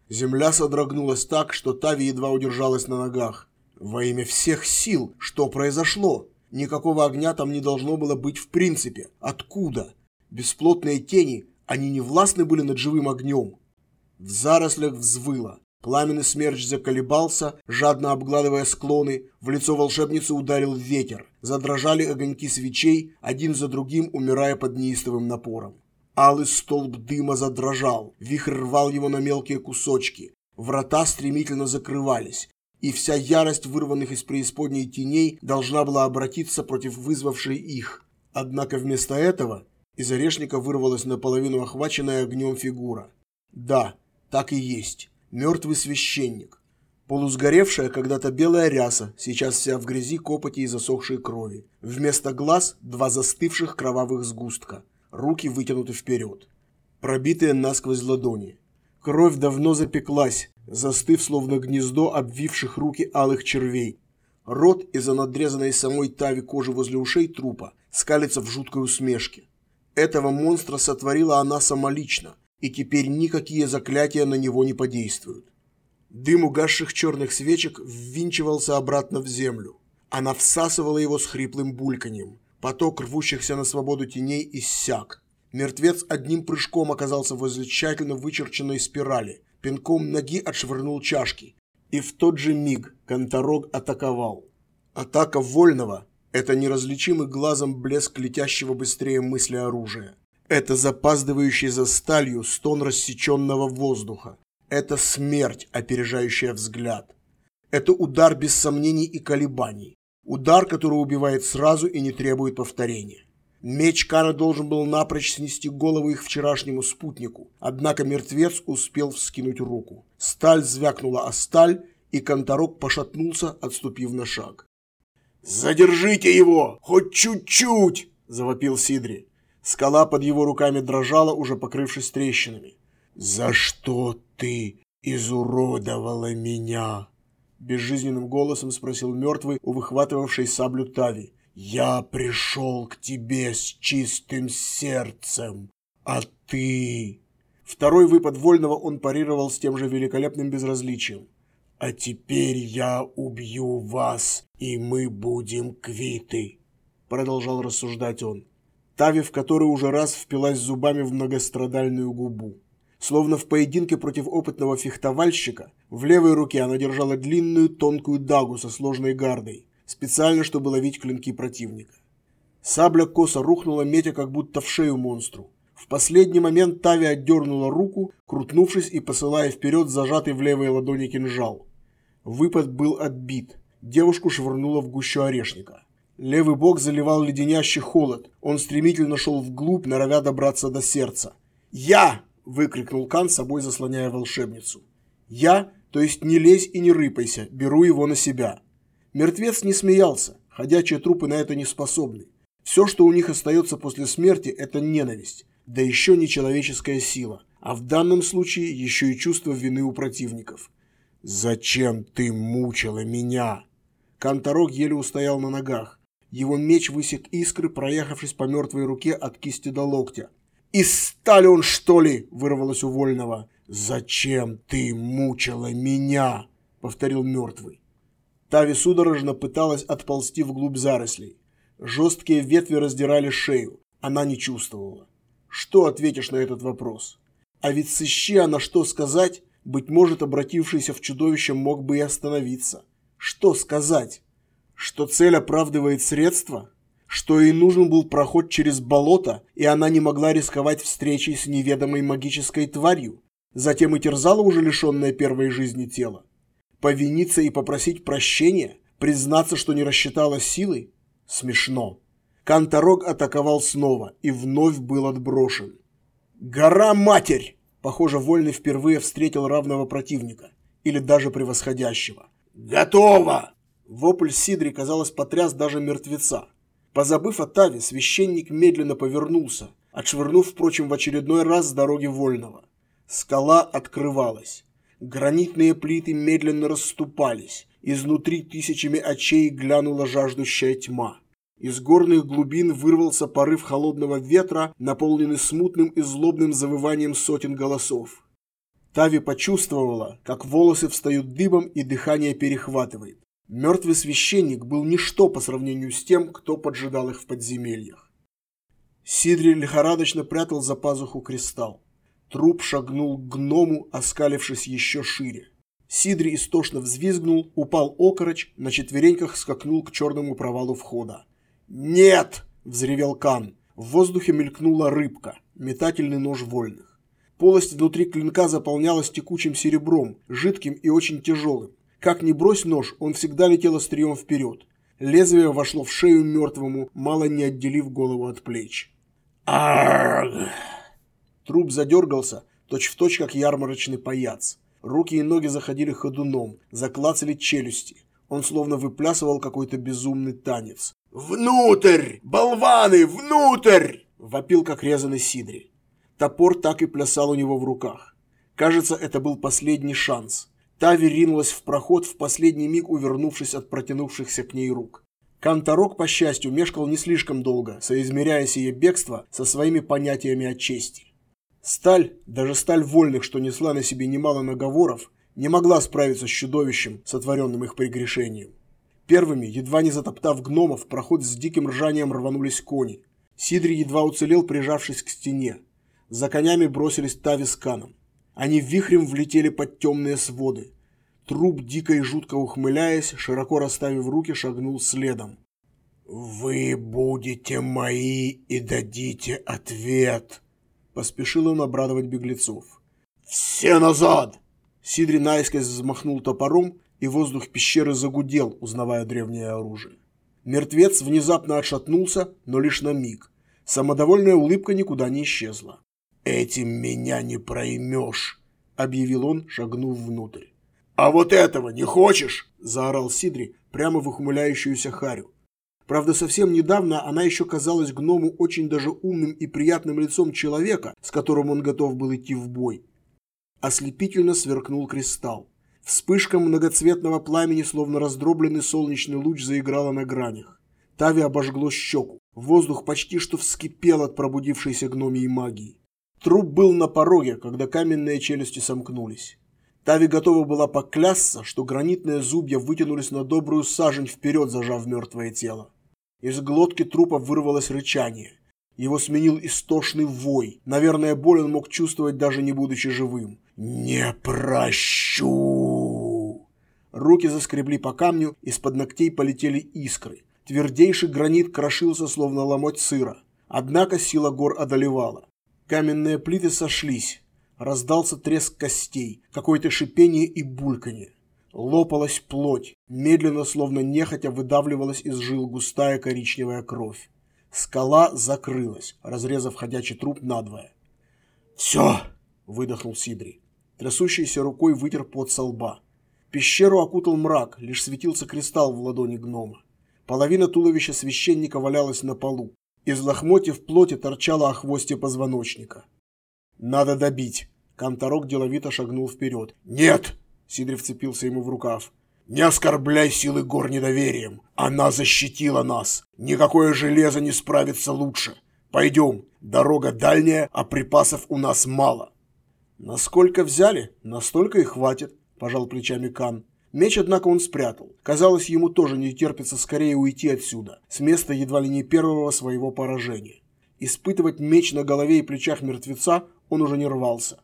Земля содрогнулась так, что Тави едва удержалась на ногах. Во имя всех сил, что произошло? Никакого огня там не должно было быть в принципе. Откуда? Бесплотные тени, они не властны были над живым огнем. В зарослях взвыло. Пламенный смерч заколебался, жадно обгладывая склоны, в лицо волшебницы ударил ветер. Задрожали огоньки свечей, один за другим умирая под неистовым напором. Алый столб дыма задрожал, вихрь рвал его на мелкие кусочки. Врата стремительно закрывались. и вся ярость вырванных из преисподней теней должна была обратиться против вызвавшей их. Однако вместо этого из орешника вырвалась наполовину охваченная огнем фигура. Да, так и есть. Мертвый священник. Полусгоревшая когда-то белая ряса, сейчас вся в грязи, копоти и засохшей крови. Вместо глаз два застывших кровавых сгустка. Руки вытянуты вперед. Пробитые насквозь ладони. Кровь давно запеклась, застыв словно гнездо обвивших руки алых червей. Рот из-за надрезанной самой тави кожи возле ушей трупа скалится в жуткой усмешке. Этого монстра сотворила она самолично, и теперь никакие заклятия на него не подействуют. Дым угасших черных свечек ввинчивался обратно в землю. Она всасывала его с хриплым бульканьем. Поток рвущихся на свободу теней иссяк. Мертвец одним прыжком оказался возле тщательно вычерченной спирали, пинком ноги отшвырнул чашки. И в тот же миг Конторог атаковал. Атака вольного – это неразличимый глазом блеск летящего быстрее мысли оружия. Это запаздывающий за сталью стон рассеченного воздуха. Это смерть, опережающая взгляд. Это удар без сомнений и колебаний. Удар, который убивает сразу и не требует повторения. Меч Кана должен был напрочь снести голову их вчерашнему спутнику, однако мертвец успел вскинуть руку. Сталь звякнула о сталь, и Конторок пошатнулся, отступив на шаг. «Задержите его! Хоть чуть-чуть!» – завопил Сидри. Скала под его руками дрожала, уже покрывшись трещинами. «За что ты изуродовала меня?» Безжизненным голосом спросил мертвый, выхватывавший саблю Тави. Я пришел к тебе с чистым сердцем, а ты...» Второй выпад Вольного он парировал с тем же великолепным безразличием. «А теперь я убью вас, и мы будем квиты», — продолжал рассуждать он. Тави в который уже раз впилась зубами в многострадальную губу. Словно в поединке против опытного фехтовальщика, в левой руке она держала длинную тонкую дагу со сложной гардой специально, чтобы ловить клинки противника. Сабля косо рухнула, метя как будто в шею монстру. В последний момент Тави отдернула руку, крутнувшись и посылая вперед зажатый в левой ладони кинжал. Выпад был отбит. Девушку швырнуло в гущу орешника. Левый бок заливал леденящий холод. Он стремительно шел вглубь, норовя добраться до сердца. «Я!» – выкрикнул Кан, собой заслоняя волшебницу. «Я, то есть не лезь и не рыпайся, беру его на себя». Мертвец не смеялся, ходячие трупы на это не способны. Все, что у них остается после смерти, это ненависть, да еще не человеческая сила, а в данном случае еще и чувство вины у противников. «Зачем ты мучила меня?» Канторог еле устоял на ногах. Его меч высек искры, проехавшись по мертвой руке от кисти до локтя. «Из стали он, что ли?» – вырвалось у Вольного. «Зачем ты мучила меня?» – повторил мертвый. Тави судорожно пыталась отползти вглубь зарослей. Жесткие ветви раздирали шею. Она не чувствовала. Что ответишь на этот вопрос? А ведь сыщи она что сказать, быть может, обратившийся в чудовище мог бы и остановиться. Что сказать? Что цель оправдывает средства? Что ей нужен был проход через болото, и она не могла рисковать встречей с неведомой магической тварью? Затем и терзала уже лишенное первой жизни тело. Повиниться и попросить прощения? Признаться, что не рассчитала силы? Смешно. Канторог атаковал снова и вновь был отброшен. «Гора, матерь!» Похоже, Вольный впервые встретил равного противника. Или даже превосходящего. «Готово!» Вопль Сидри, казалось, потряс даже мертвеца. Позабыв о Таве, священник медленно повернулся, отшвырнув, впрочем, в очередной раз с дороги Вольного. Скала открывалась. Гранитные плиты медленно расступались. Изнутри тысячами очей глянула жаждущая тьма. Из горных глубин вырвался порыв холодного ветра, наполненный смутным и злобным завыванием сотен голосов. Тави почувствовала, как волосы встают дыбом и дыхание перехватывает. Мертвый священник был ничто по сравнению с тем, кто поджидал их в подземельях. Сидри лихорадочно прятал за пазуху кристалл. Труп шагнул к гному, оскалившись еще шире. Сидри истошно взвизгнул, упал окороч, на четвереньках скакнул к черному провалу входа. «Нет!» – взревел Кан. В воздухе мелькнула рыбка, метательный нож вольных. Полость внутри клинка заполнялась текучим серебром, жидким и очень тяжелым. Как ни брось нож, он всегда летел острием вперед. Лезвие вошло в шею мертвому, мало не отделив голову от плеч. Арг! Труп задергался, точь-в-точь, точь, как ярмарочный паяц. Руки и ноги заходили ходуном, заклацали челюсти. Он словно выплясывал какой-то безумный танец. «Внутрь! Болваны, внутрь!» – вопил, как резанный Сидри. Топор так и плясал у него в руках. Кажется, это был последний шанс. Тави ринулась в проход, в последний миг увернувшись от протянувшихся к ней рук. Канторок, по счастью, мешкал не слишком долго, соизмеряя сие бегство со своими понятиями о чести. Сталь, даже сталь вольных, что несла на себе немало наговоров, не могла справиться с чудовищем, сотворенным их прегрешением. Первыми, едва не затоптав гномов, проход с диким ржанием рванулись кони. Сидри едва уцелел, прижавшись к стене. За конями бросились Тави с Каном. Они вихрем влетели под темные своды. Труп, дико и жутко ухмыляясь, широко расставив руки, шагнул следом. «Вы будете мои и дадите ответ!» Поспешил он обрадовать беглецов. «Все назад!» Сидри наискось взмахнул топором, и воздух пещеры загудел, узнавая древнее оружие. Мертвец внезапно отшатнулся, но лишь на миг. Самодовольная улыбка никуда не исчезла. «Этим меня не проймешь», — объявил он, шагнув внутрь. «А вот этого не хочешь?» — заорал Сидри прямо в ухмыляющуюся Харю. Правда, совсем недавно она еще казалась гному очень даже умным и приятным лицом человека, с которым он готов был идти в бой. Ослепительно сверкнул кристалл. Вспышка многоцветного пламени, словно раздробленный солнечный луч, заиграла на гранях. Тави обожгло щеку. Воздух почти что вскипел от пробудившейся гномии магии. Труп был на пороге, когда каменные челюсти сомкнулись. Тави готова была поклясться, что гранитные зубья вытянулись на добрую сажень вперед, зажав мертвое тело. Из глотки трупа вырвалось рычание. Его сменил истошный вой. Наверное, боль он мог чувствовать, даже не будучи живым. «Не прощу!» Руки заскребли по камню, из-под ногтей полетели искры. Твердейший гранит крошился, словно ломоть сыра. Однако сила гор одолевала. Каменные плиты сошлись. Раздался треск костей, какое-то шипение и бульканье. Лопалась плоть, медленно, словно нехотя, выдавливалась из жил густая коричневая кровь. Скала закрылась, разрезав ходячий труп надвое. «Все!» – выдохнул Сидри. Трясущейся рукой вытер пот со лба. Пещеру окутал мрак, лишь светился кристалл в ладони гнома. Половина туловища священника валялась на полу. Из лохмотьев плоти торчала о хвосте позвоночника. «Надо добить!» Канторок деловито шагнул вперед. «Нет!» Сидри вцепился ему в рукав. «Не оскорбляй силы гор недоверием. Она защитила нас. Никакое железо не справится лучше. Пойдем. Дорога дальняя, а припасов у нас мало». «Насколько взяли, настолько и хватит», – пожал плечами Кан. Меч, однако, он спрятал. Казалось, ему тоже не терпится скорее уйти отсюда, с места едва ли не первого своего поражения. Испытывать меч на голове и плечах мертвеца он уже не рвался.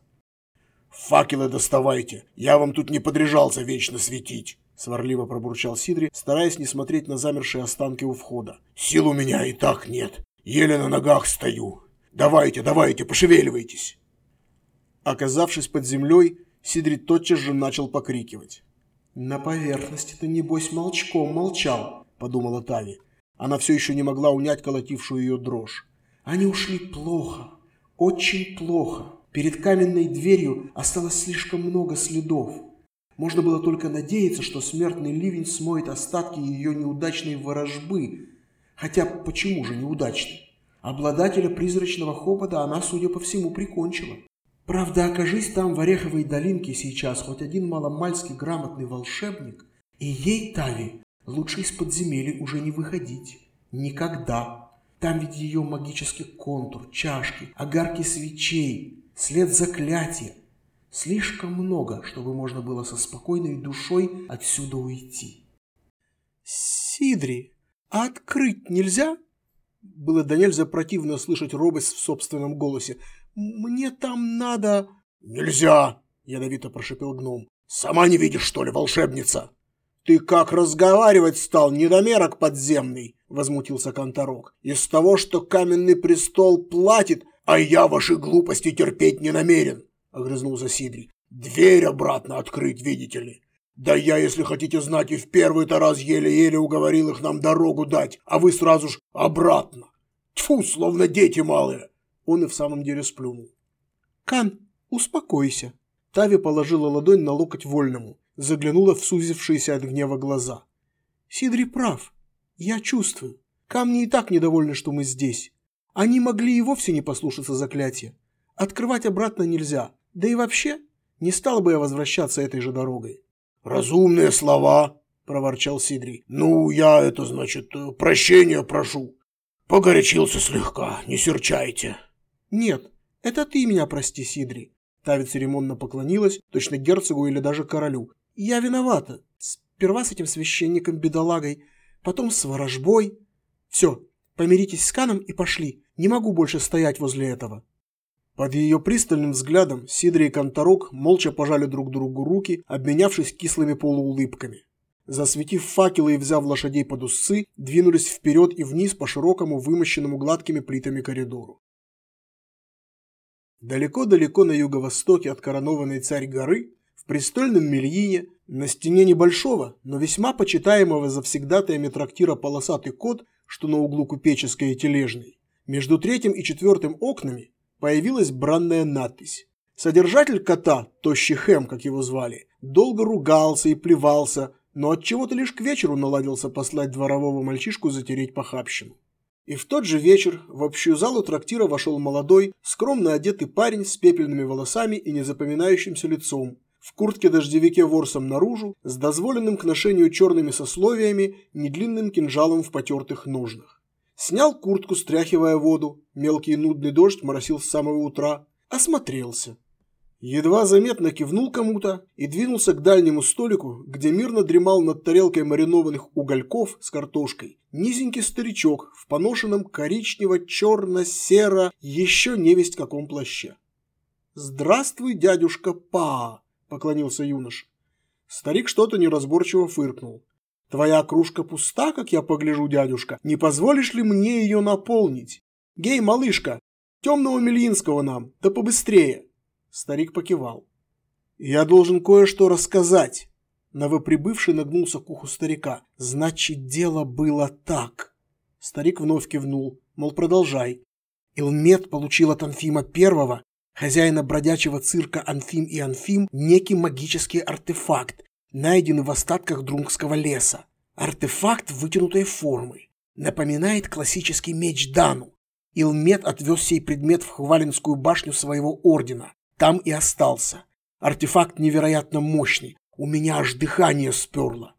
«Факелы доставайте! Я вам тут не подряжался вечно светить!» Сварливо пробурчал Сидри, стараясь не смотреть на замершие останки у входа. «Сил у меня и так нет. Еле на ногах стою. Давайте, давайте, пошевеливайтесь!» Оказавшись под землей, Сидри тотчас же начал покрикивать. «На поверхности-то, небось, молчком молчал», — подумала Тави. Она все еще не могла унять колотившую ее дрожь. «Они ушли плохо, очень плохо. Перед каменной дверью осталось слишком много следов. Можно было только надеяться, что смертный ливень смоет остатки ее неудачной ворожбы. Хотя почему же неудачной? Обладателя призрачного хопота она, судя по всему, прикончила. Правда, окажись там в Ореховой долинке сейчас хоть один маломальски грамотный волшебник, и ей, Тави, лучше из подземелья уже не выходить. Никогда. Там ведь ее магический контур, чашки, огарки свечей, след заклятия. Слишком много, чтобы можно было со спокойной душой отсюда уйти. «Сидри, а открыть нельзя?» Было до нельзя противно слышать робость в собственном голосе. «Мне там надо...» «Нельзя!» — ядовито прошипел гном. «Сама не видишь, что ли, волшебница?» «Ты как разговаривать стал, недомерок подземный!» — возмутился Конторок. «Из того, что каменный престол платит, «А я ваши глупости терпеть не намерен», — огрызнулся Сидри. «Дверь обратно открыть, видите ли. Да я, если хотите знать, и в первый-то раз еле-еле уговорил их нам дорогу дать, а вы сразу ж обратно. Тьфу, словно дети малые. Он и в самом деле сплюнул. Кан, успокойся. Тави положила ладонь на локоть вольному, заглянула в сузившиеся от гнева глаза. Сидри прав. Я чувствую. Камни и так недовольны, что мы здесь. Они могли и вовсе не послушаться заклятия. Открывать обратно нельзя. Да и вообще, не стал бы я возвращаться этой же дорогой. «Разумные слова», – проворчал Сидри. «Ну, я это, значит, прощения прошу. Погорячился слегка, не серчайте». «Нет, это ты меня прости, Сидри». Тави церемонно поклонилась, точно герцогу или даже королю. «Я виновата. Сперва с этим священником-бедолагой, потом с ворожбой. Все, помиритесь с Каном и пошли. Не могу больше стоять возле этого». Под ее пристальным взглядом Сидри и Конторок молча пожали друг другу руки, обменявшись кислыми полуулыбками. Засветив факелы и взяв лошадей под усы, двинулись вперед и вниз по широкому, вымощенному гладкими плитами коридору. Далеко-далеко на юго-востоке от коронованной царь горы, в престольном Мельине, на стене небольшого, но весьма почитаемого завсегдатаями трактира полосатый кот, что на углу Купеческой и Тележной, между третьим и четвертым окнами появилась бранная надпись. Содержатель кота, тощий Хэм, как его звали, долго ругался и плевался, но от чего то лишь к вечеру наладился послать дворового мальчишку затереть похабщину. И в тот же вечер в общую залу трактира вошел молодой, скромно одетый парень с пепельными волосами и незапоминающимся лицом, в куртке-дождевике ворсом наружу, с дозволенным к ношению черными сословиями, недлинным кинжалом в потертых ножнах. Снял куртку, стряхивая воду. Мелкий нудный дождь моросил с самого утра. Осмотрелся. Едва заметно кивнул кому-то и двинулся к дальнему столику, где мирно дремал над тарелкой маринованных угольков с картошкой низенький старичок в поношенном коричнево-черно-серо еще невесть каком плаще. «Здравствуй, дядюшка Па!» – поклонился юнош. Старик что-то неразборчиво фыркнул. Твоя кружка пуста, как я погляжу, дядюшка. Не позволишь ли мне ее наполнить? Гей, малышка, темного Мельинского нам, да побыстрее. Старик покивал. Я должен кое-что рассказать. Новоприбывший нагнулся к уху старика. Значит, дело было так. Старик вновь кивнул, мол, продолжай. Илмет получил от Анфима Первого, хозяина бродячего цирка Анфим и Анфим, некий магический артефакт, найденный в остатках Друнгского леса. Артефакт вытянутой формы. Напоминает классический меч Дану. Илмет отвез сей предмет в Хвалинскую башню своего ордена. Там и остался. Артефакт невероятно мощный. У меня аж дыхание сперло.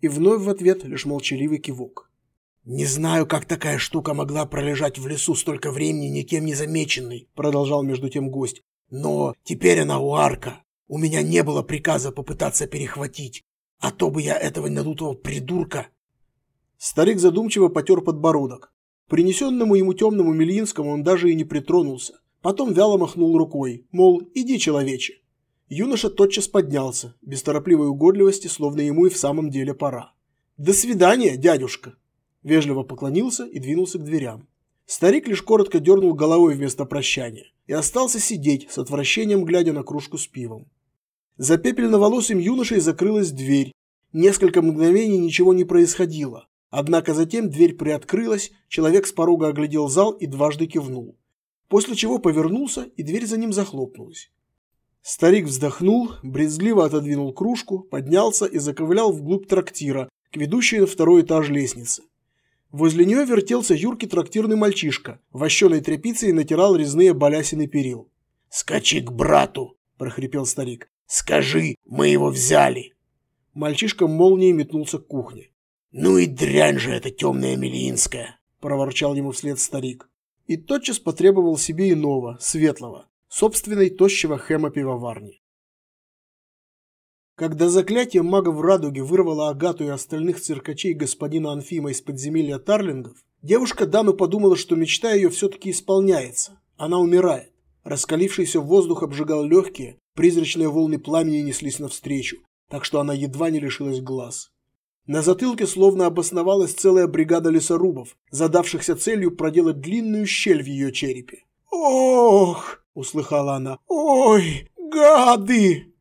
И вновь в ответ лишь молчаливый кивок. «Не знаю, как такая штука могла пролежать в лесу столько времени никем не замеченной», продолжал между тем гость. «Но теперь она у арка. У меня не было приказа попытаться перехватить, а то бы я этого надутого придурка. Старик задумчиво потер подбородок. Принесенному ему темному Мельинскому он даже и не притронулся. Потом вяло махнул рукой, мол, иди, человече. Юноша тотчас поднялся, без торопливой угодливости, словно ему и в самом деле пора. «До свидания, дядюшка!» Вежливо поклонился и двинулся к дверям. Старик лишь коротко дернул головой вместо прощания и остался сидеть, с отвращением глядя на кружку с пивом. За пепельноволосым юношей закрылась дверь. Несколько мгновений ничего не происходило. Однако затем дверь приоткрылась, человек с порога оглядел зал и дважды кивнул. После чего повернулся, и дверь за ним захлопнулась. Старик вздохнул, брезгливо отодвинул кружку, поднялся и заковылял вглубь трактира, к ведущей на второй этаж лестницы. Возле нее вертелся юркий трактирный мальчишка, вощеной тряпицей натирал резные балясины перил. «Скачи к брату!» – прохрипел старик. Скажи, мы его взяли!» Мальчишка молнией метнулся к кухне. «Ну и дрянь же эта темная Мелинская!» – проворчал ему вслед старик. И тотчас потребовал себе иного, светлого, собственной тощего хэма пивоварни. Когда заклятие мага в радуге вырвало Агату и остальных циркачей господина Анфима из подземелья Тарлингов, девушка Дану подумала, что мечта ее все-таки исполняется. Она умирает. Раскалившийся воздух обжигал легкие, Призрачные волны пламени неслись навстречу, так что она едва не лишилась глаз. На затылке словно обосновалась целая бригада лесорубов, задавшихся целью проделать длинную щель в ее черепе. «Ох!» – услыхала она. «Ой, гады!»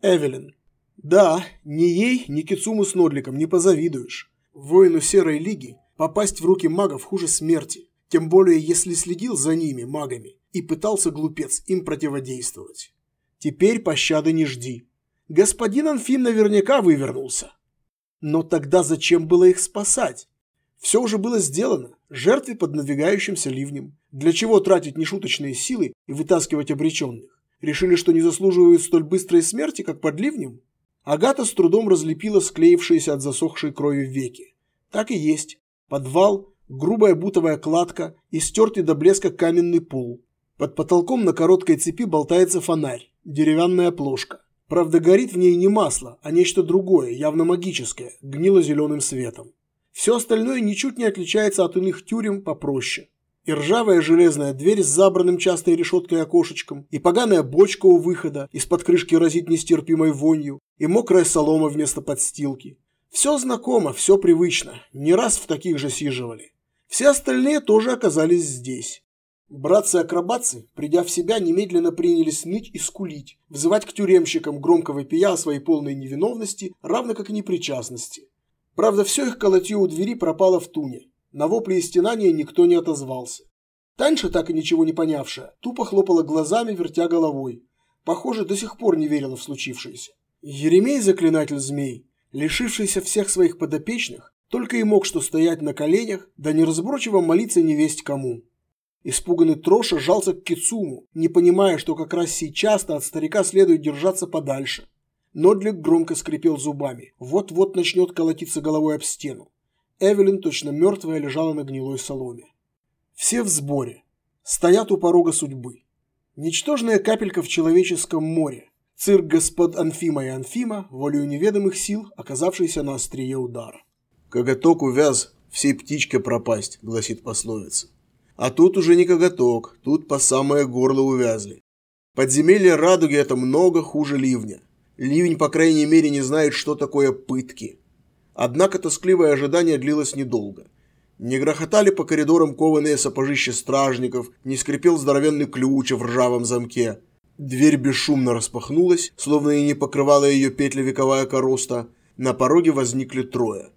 Эвелин. Да, ни ей, ни Кицуму с Нодликом не позавидуешь. Воину Серой Лиги попасть в руки магов хуже смерти, тем более если следил за ними, магами, и пытался глупец им противодействовать. Теперь пощады не жди. Господин Анфим наверняка вывернулся. Но тогда зачем было их спасать? Все уже было сделано, жертве под надвигающимся ливнем. Для чего тратить нешуточные силы и вытаскивать обреченных? Решили, что не заслуживают столь быстрой смерти, как под ливнем? Агата с трудом разлепила склеившиеся от засохшей крови веки. Так и есть. Подвал, грубая бутовая кладка и стертый до блеска каменный пол. Под потолком на короткой цепи болтается фонарь, деревянная плошка. Правда, горит в ней не масло, а нечто другое, явно магическое, гнило-зеленым светом. Все остальное ничуть не отличается от иных тюрем попроще. И ржавая железная дверь с забранным частой решеткой окошечком, и поганая бочка у выхода, из-под крышки разит нестерпимой вонью, и мокрая солома вместо подстилки. Все знакомо, все привычно, не раз в таких же сиживали. Все остальные тоже оказались здесь. Братцы-акробатцы, придя в себя, немедленно принялись ныть и скулить, взывать к тюремщикам, громко вопия о своей полной невиновности, равно как и непричастности. Правда, все их колотье у двери пропало в туне. На вопли и стенания никто не отозвался. Таньша, так и ничего не понявшая, тупо хлопала глазами, вертя головой. Похоже, до сих пор не верила в случившееся. Еремей, заклинатель змей, лишившийся всех своих подопечных, только и мог что стоять на коленях, да неразборчиво молиться невесть кому. Испуганный Троша жался к Кицуму, не понимая, что как раз сейчас-то от старика следует держаться подальше. Нодлик громко скрипел зубами. Вот-вот начнет колотиться головой об стену. Эвелин, точно мертвая, лежала на гнилой соломе. Все в сборе. Стоят у порога судьбы. Ничтожная капелька в человеческом море. Цирк господ Анфима и Анфима, волею неведомых сил, оказавшийся на острие удара. «Коготок увяз, всей птичке пропасть», — гласит пословица. А тут уже не коготок, тут по самое горло увязли. Подземелье радуги – это много хуже ливня. Ливень, по крайней мере, не знает, что такое пытки. Однако тоскливое ожидание длилось недолго. Не грохотали по коридорам кованые сапожища стражников, не скрипел здоровенный ключ в ржавом замке. Дверь бесшумно распахнулась, словно и не покрывала ее петля вековая короста. На пороге возникли трое.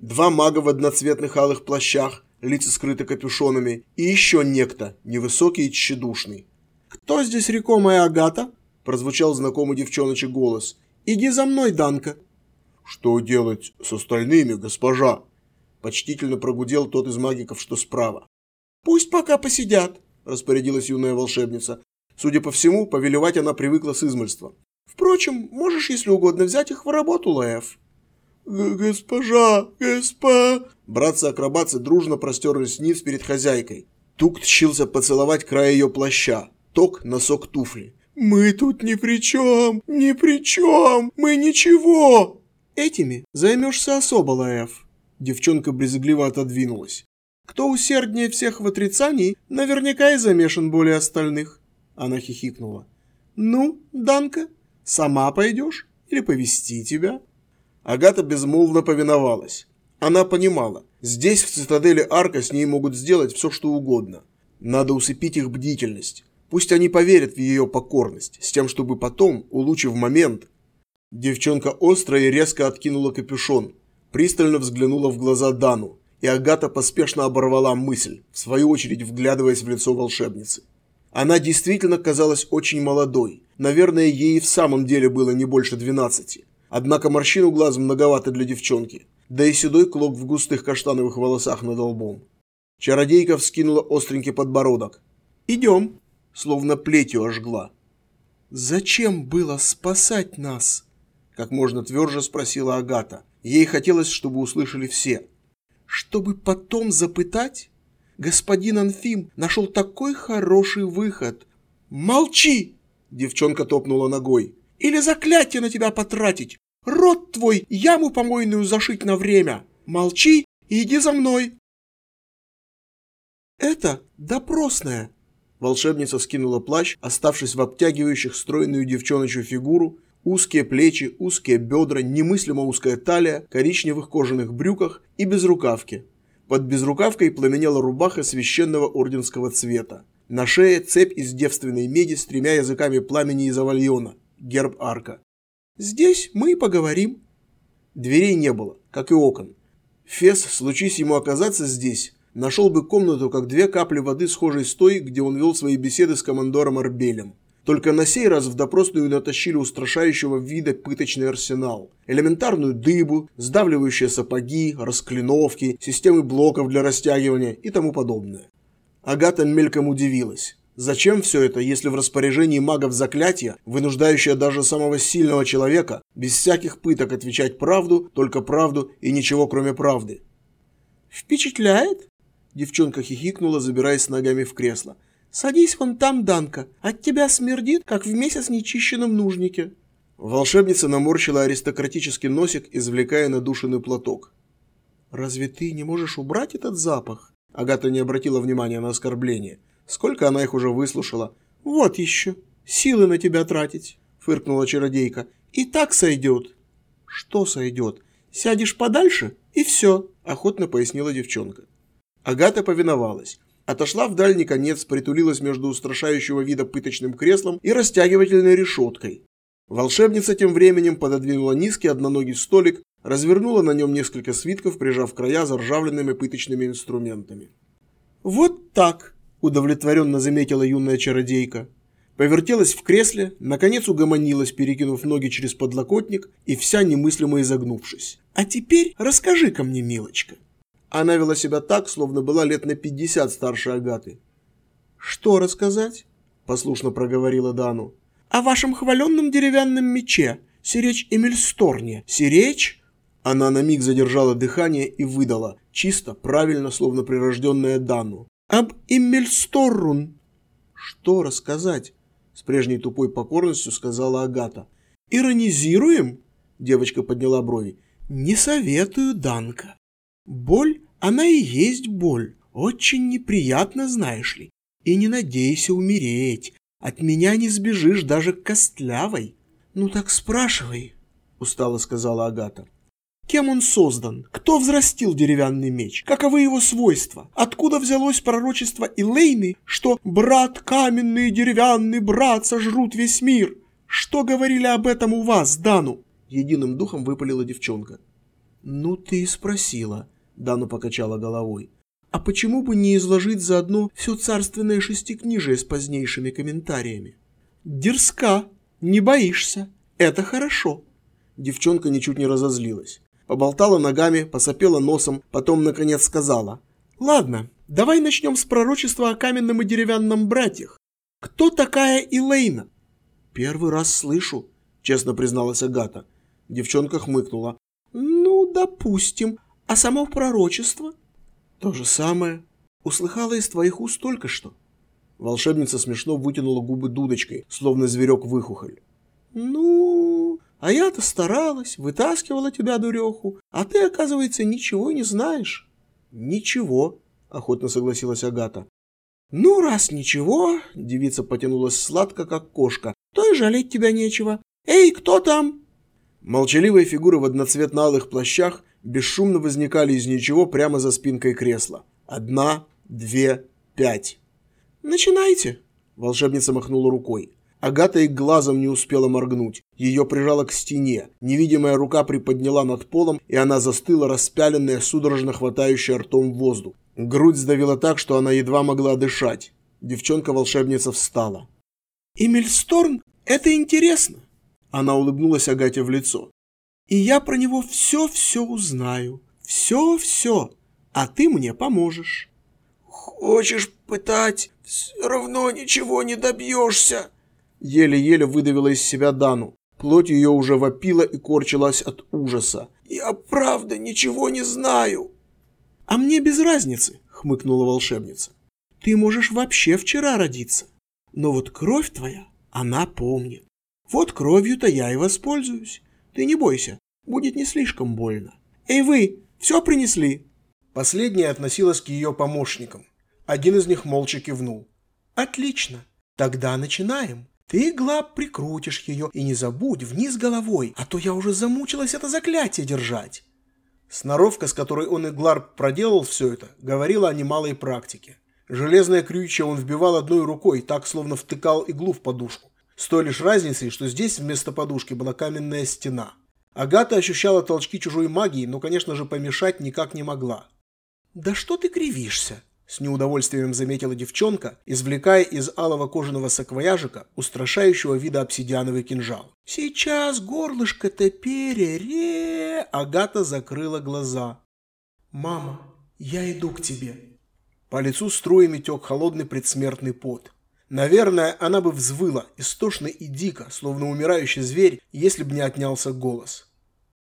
Два мага в одноцветных алых плащах, лица скрыты капюшонами, и еще некто, невысокий и тщедушный. «Кто здесь рекомая Агата?» – прозвучал знакомый девчоночий голос. «Иди за мной, Данка». «Что делать с остальными, госпожа?» – почтительно прогудел тот из магиков, что справа. «Пусть пока посидят», – распорядилась юная волшебница. Судя по всему, повелевать она привыкла с измольства. «Впрочем, можешь, если угодно, взять их в работу, Лаэф». «Госпожа, госпо...» Братцы-акробатцы дружно простерлись низ перед хозяйкой. Тук тщился поцеловать край ее плаща. Ток – носок туфли. «Мы тут ни при чем, ни при чем, мы ничего!» «Этими займешься особо, Лаэф». Девчонка брезгливо отодвинулась. «Кто усерднее всех в отрицании, наверняка и замешан более остальных». Она хихикнула. «Ну, Данка, сама пойдешь или повести тебя?» Агата безмолвно повиновалась. Она понимала, здесь, в цитадели Арка, с ней могут сделать все, что угодно. Надо усыпить их бдительность. Пусть они поверят в ее покорность, с тем, чтобы потом, улучив момент... Девчонка остро и резко откинула капюшон, пристально взглянула в глаза Дану, и Агата поспешно оборвала мысль, в свою очередь вглядываясь в лицо волшебницы. Она действительно казалась очень молодой, наверное, ей в самом деле было не больше двенадцати. Однако морщин у глаз многовато для девчонки, да и седой клок в густых каштановых волосах над лбом. Чародейка вскинула остренький подбородок. «Идем», словно плетью ожгла. «Зачем было спасать нас?» Как можно тверже спросила Агата. Ей хотелось, чтобы услышали все. «Чтобы потом запытать? Господин Анфим нашел такой хороший выход!» «Молчи!» Девчонка топнула ногой. Или заклятие на тебя потратить. Рот твой яму помойную зашить на время. Молчи и иди за мной. Это допросная. Волшебница скинула плащ, оставшись в обтягивающих стройную девчоночью фигуру, узкие плечи, узкие бедра, немыслимо узкая талия, коричневых кожаных брюках и безрукавке. Под безрукавкой пламенела рубаха священного орденского цвета. На шее цепь из девственной меди с тремя языками пламени из авальона герб арка. Здесь мы и поговорим». Дверей не было, как и окон. Фес, случись ему оказаться здесь, нашел бы комнату, как две капли воды, схожей с той, где он вел свои беседы с командором Арбелем. Только на сей раз в допросную натащили устрашающего вида пыточный арсенал. Элементарную дыбу, сдавливающие сапоги, расклиновки, системы блоков для растягивания и тому подобное. Агата мельком удивилась. Зачем все это, если в распоряжении магов заклятия, вынуждающее даже самого сильного человека, без всяких пыток отвечать правду, только правду и ничего кроме правды? «Впечатляет?» Девчонка хихикнула, забираясь ногами в кресло. «Садись вон там, Данка. От тебя смердит, как в месяц нечищенном нужнике». Волшебница наморщила аристократический носик, извлекая надушенный платок. «Разве ты не можешь убрать этот запах?» Агата не обратила внимания на оскорбление. Сколько она их уже выслушала. «Вот еще. Силы на тебя тратить», — фыркнула чародейка. «И так сойдет». «Что сойдет?» «Сядешь подальше, и все», — охотно пояснила девчонка. Агата повиновалась. Отошла в дальний конец, притулилась между устрашающего вида пыточным креслом и растягивательной решеткой. Волшебница тем временем пододвинула низкий одноногий столик, развернула на нем несколько свитков, прижав края заржавленными пыточными инструментами. «Вот так!» – удовлетворенно заметила юная чародейка. Повертелась в кресле, наконец угомонилась, перекинув ноги через подлокотник и вся немыслимо изогнувшись. «А теперь расскажи-ка мне, милочка, она вела себя так, словно была лет на пятьдесят старше Агаты. «Что рассказать?» – послушно проговорила Дану. «О вашем хваленном деревянном мече, Сиречь Эмильсторне. Сиречь?» Она на миг задержала дыхание и выдала, чисто, правильно, словно прирожденная Дану. «Об Эмильсторрун». «Что рассказать?» – с прежней тупой покорностью сказала Агата. «Иронизируем?» – девочка подняла брови. «Не советую, Данка. Боль, она и есть боль. Очень неприятно, знаешь ли. И не надейся умереть. От меня не сбежишь даже костлявой. Ну так спрашивай, устало сказала Агата. Кем он создан? Кто взрастил деревянный меч? Каковы его свойства? Откуда взялось пророчество Илейны, что «брат каменный и деревянный, брат сожрут весь мир»? Что говорили об этом у вас, Дану?» Единым духом выпалила девчонка. «Ну ты и спросила», Дана покачала головой. А почему бы не изложить заодно все царственное шестикнижие с позднейшими комментариями? Дерзка, не боишься, это хорошо. Девчонка ничуть не разозлилась. Поболтала ногами, посопела носом, потом наконец сказала. Ладно, давай начнем с пророчества о каменном и деревянном братьях. Кто такая Илейна? Первый раз слышу, честно призналась Агата. Девчонка хмыкнула. Ну, допустим, а само пророчество? То же самое. Услыхала из твоих уст только что. Волшебница смешно вытянула губы дудочкой, словно зверек выхухоль. Ну, а я-то старалась, вытаскивала тебя, дуреху, а ты, оказывается, ничего не знаешь. Ничего, охотно согласилась Агата. Ну, раз ничего, девица потянулась сладко, как кошка, то и жалеть тебя нечего. Эй, кто там? Молчаливые фигуры в одноцветно-алых плащах бесшумно возникали из ничего прямо за спинкой кресла. Одна, две, пять. «Начинайте!» Волшебница махнула рукой. Агата и глазом не успела моргнуть. Ее прижало к стене. Невидимая рука приподняла над полом, и она застыла, распяленная, судорожно хватающая ртом воздух. Грудь сдавила так, что она едва могла дышать. Девчонка-волшебница встала. «Эмильсторн, это интересно!» Она улыбнулась Агате в лицо. И я про него все-все узнаю. Все-все. А ты мне поможешь. Хочешь пытать? Все равно ничего не добьешься. Еле-еле выдавила из себя Дану. Плоть ее уже вопила и корчилась от ужаса. «Я правда ничего не знаю!» «А мне без разницы», — хмыкнула волшебница. «Ты можешь вообще вчера родиться. Но вот кровь твоя, она помнит. Вот кровью-то я и воспользуюсь. Ты не бойся, будет не слишком больно. Эй вы, все принесли?» Последняя относилась к ее помощникам. Один из них молча кивнул. «Отлично. Тогда начинаем. Ты, Глаб, прикрутишь ее и не забудь вниз головой, а то я уже замучилась это заклятие держать». Сноровка, с которой он и Гларб проделал все это, говорила о немалой практике. Железное крючье он вбивал одной рукой, так словно втыкал иглу в подушку. С той лишь разницей, что здесь вместо подушки была каменная стена. Агата ощущала толчки чужой магии, но, конечно же, помешать никак не могла. «Да что ты кривишься?» – с неудовольствием заметила девчонка, извлекая из алого кожаного саквояжика устрашающего вида обсидиановый кинжал. «Сейчас горлышко-то перере...» Агата закрыла глаза. «Мама, я иду к тебе». По лицу струями тек холодный предсмертный пот. Наверное, она бы взвыла, истошно и дико, словно умирающий зверь, если бы не отнялся голос.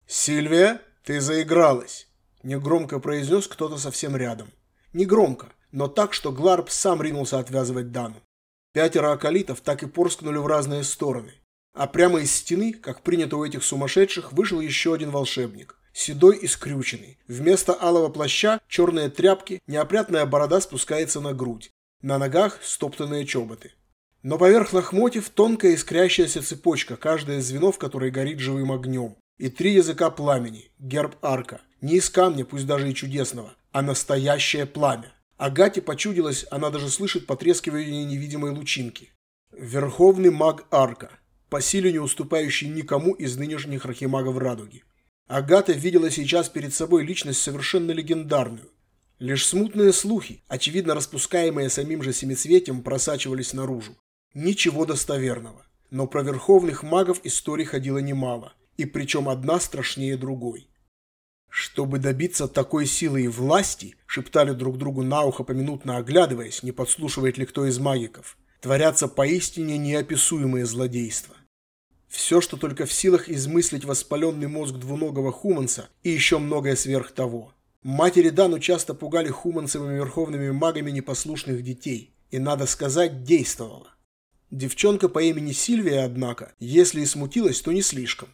«Сильвия, ты заигралась!» – негромко произнес кто-то совсем рядом. Негромко, но так, что Гларб сам ринулся отвязывать Дану. Пятеро околитов так и порскнули в разные стороны. А прямо из стены, как принято у этих сумасшедших, вышел еще один волшебник. Седой и скрюченный. Вместо алого плаща черные тряпки, неопрятная борода спускается на грудь. На ногах стоптанные чоботы. Но поверх лохмотьев тонкая искрящаяся цепочка, каждое звено в которой горит живым огнем. И три языка пламени, герб арка. Не из камня, пусть даже и чудесного, а настоящее пламя. Агате почудилось, она даже слышит потрескивание невидимой лучинки. Верховный маг арка, по силе не уступающий никому из нынешних архимагов радуги. Агата видела сейчас перед собой личность совершенно легендарную. Лишь смутные слухи, очевидно распускаемые самим же семицветием, просачивались наружу. Ничего достоверного. Но про верховных магов историй ходило немало, и причем одна страшнее другой. Чтобы добиться такой силы и власти, шептали друг другу на ухо, поминутно оглядываясь, не подслушивает ли кто из магиков, творятся поистине неописуемые злодейства. Все, что только в силах измыслить воспаленный мозг двуногого хуманца и еще многое сверх того. Матери Дану часто пугали хуманцевыми верховными магами непослушных детей. И, надо сказать, действовала. Девчонка по имени Сильвия, однако, если и смутилась, то не слишком.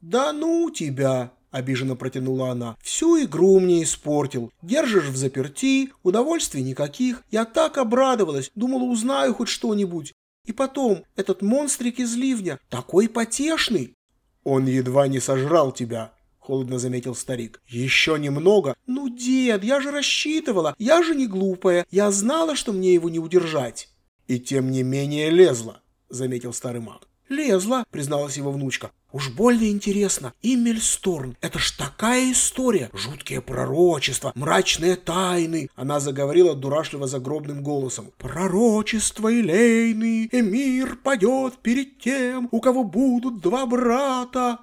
«Да ну тебя!» – обиженно протянула она. «Всю игру мне испортил. Держишь в заперти, удовольствий никаких. Я так обрадовалась, думала, узнаю хоть что-нибудь. И потом, этот монстрик из ливня такой потешный. Он едва не сожрал тебя, холодно заметил старик. Еще немного. Ну, дед, я же рассчитывала. Я же не глупая. Я знала, что мне его не удержать. И тем не менее лезла, заметил старый маг. «Лезла», — призналась его внучка. «Уж больно интересно. Иммельсторн. Это ж такая история. Жуткие пророчества, мрачные тайны». Она заговорила дурашливо загробным голосом. «Пророчества илейны, и мир падет перед тем, у кого будут два брата».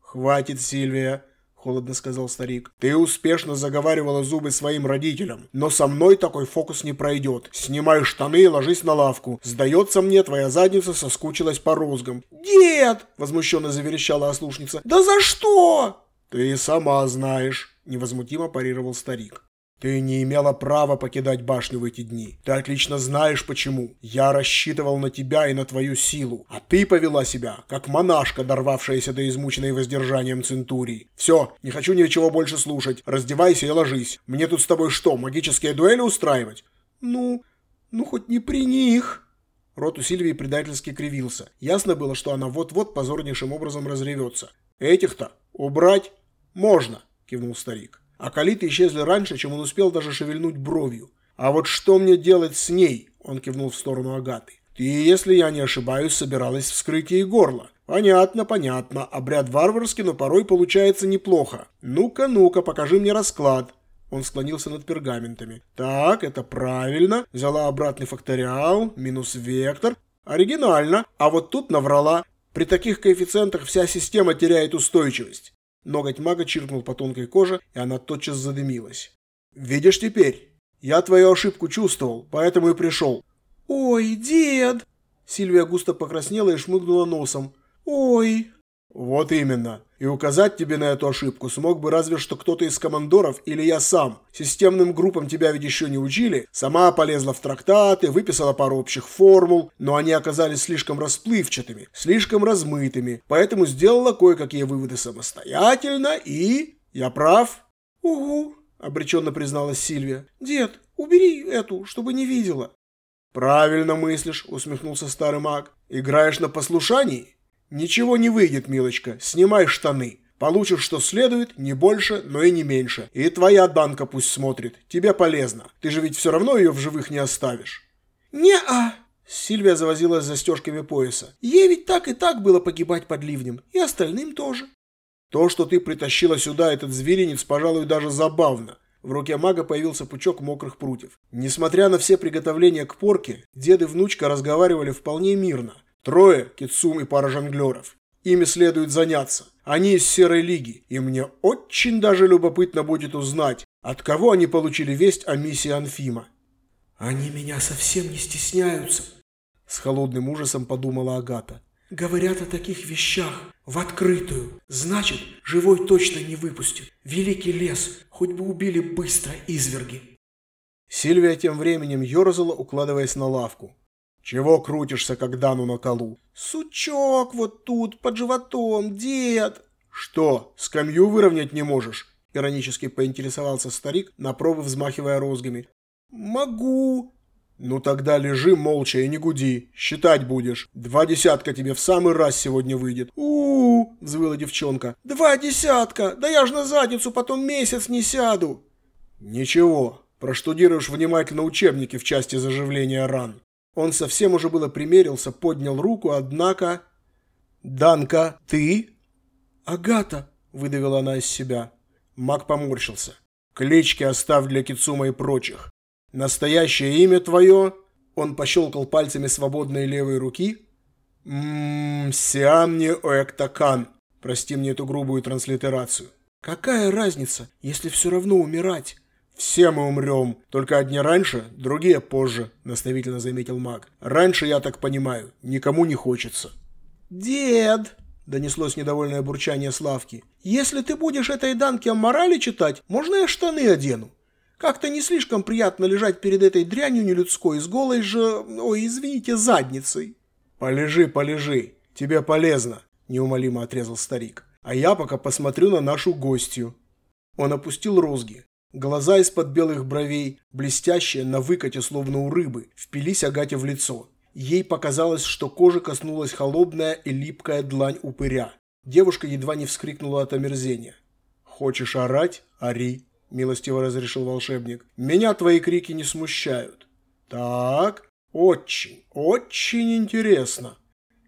«Хватит, Сильвия», холодно сказал старик. Ты успешно заговаривала зубы своим родителям, но со мной такой фокус не пройдет. Снимай штаны и ложись на лавку. Сдается мне, твоя задница соскучилась по розгам. Дед! Возмущенно заверещала ослушница. Да за что? Ты сама знаешь, невозмутимо парировал старик. Ты не имела права покидать башню в эти дни. Ты отлично знаешь почему. Я рассчитывал на тебя и на твою силу, а ты повела себя, как монашка, дорвавшаяся до измученной воздержанием центурии. Все, не хочу ничего больше слушать. Раздевайся и ложись. Мне тут с тобой что, магические дуэли устраивать? Ну, ну хоть не при них. Рот у Сильвии предательски кривился. Ясно было, что она вот-вот позорнейшим образом разревется. Этих-то убрать можно, кивнул старик. А калиты исчезли раньше, чем он успел даже шевельнуть бровью. «А вот что мне делать с ней?» – он кивнул в сторону Агаты. «Ты, если я не ошибаюсь, собиралась вскрыть ей горло». «Понятно, понятно. Обряд варварский, но порой получается неплохо. Ну-ка, ну-ка, покажи мне расклад». Он склонился над пергаментами. «Так, это правильно. Взяла обратный факториал, минус вектор. Оригинально. А вот тут наврала. При таких коэффициентах вся система теряет устойчивость. Ноготь мага чиркнул по тонкой коже, и она тотчас задымилась. «Видишь теперь? Я твою ошибку чувствовал, поэтому и пришел». «Ой, дед!» Сильвия густо покраснела и шмыгнула носом. «Ой!» «Вот именно. И указать тебе на эту ошибку смог бы разве что кто-то из командоров или я сам. Системным группам тебя ведь еще не учили. Сама полезла в трактаты, выписала пару общих формул, но они оказались слишком расплывчатыми, слишком размытыми, поэтому сделала кое-какие выводы самостоятельно и... Я прав?» «Угу», — обреченно призналась Сильвия. «Дед, убери эту, чтобы не видела». «Правильно мыслишь», — усмехнулся старый маг. «Играешь на послушании?» «Ничего не выйдет, милочка, снимай штаны. Получишь, что следует, не больше, но и не меньше. И твоя Данка пусть смотрит, тебе полезно. Ты же ведь все равно ее в живых не оставишь». «Не-а!» Сильвия завозилась застежками пояса. Ей ведь так и так было погибать под ливнем, и остальным тоже. То, что ты притащила сюда этот зверинец, пожалуй, даже забавно. В руке мага появился пучок мокрых прутьев. Несмотря на все приготовления к порке, дед и внучка разговаривали вполне мирно. Трое, Китсум и пара жонглеров. Ими следует заняться. Они из Серой Лиги, и мне очень даже любопытно будет узнать, от кого они получили весть о миссии Анфима. «Они меня совсем не стесняются», — с холодным ужасом подумала Агата. «Говорят о таких вещах в открытую. Значит, живой точно не выпустят. Великий лес, хоть бы убили быстро изверги». Сильвия тем временем ерзала, укладываясь на лавку. «Чего крутишься, как Дану на колу?» «Сучок вот тут, под животом, дед!» «Что, скамью выровнять не можешь?» Иронически поинтересовался старик, на пробы взмахивая розгами. «Могу». «Ну тогда лежи молча и не гуди. Считать будешь. Два десятка тебе в самый раз сегодня выйдет». «У-у-у!» – взвыла девчонка. «Два десятка! Да я ж на задницу потом месяц не сяду!» «Ничего, проштудируешь внимательно учебники в части заживления ран». Он совсем уже было примерился, поднял руку, однако... «Данка, ты?» «Агата», — выдавила она из себя. Маг поморщился. «Клички оставь для Кицума и прочих. Настоящее имя твое?» Он пощелкал пальцами свободной левой руки. «Ммм, Сиамни Оэктакан. Прости мне эту грубую транслитерацию». «Какая разница, если все равно умирать?» «Все мы умрем, только одни раньше, другие позже», – наставительно заметил маг. «Раньше, я так понимаю, никому не хочется». «Дед!» – донеслось недовольное бурчание Славки. «Если ты будешь этой Данке морали читать, можно я штаны одену? Как-то не слишком приятно лежать перед этой дрянью нелюдской с голой же, ой, извините, задницей». «Полежи, полежи, тебе полезно», – неумолимо отрезал старик. «А я пока посмотрю на нашу гостью». Он опустил розги, Глаза из-под белых бровей, блестящие на выкате, словно у рыбы, впились Агате в лицо. Ей показалось, что кожа коснулась холодная и липкая длань упыря. Девушка едва не вскрикнула от омерзения. «Хочешь орать? Ори», – милостиво разрешил волшебник. «Меня твои крики не смущают». «Так, очень, очень интересно».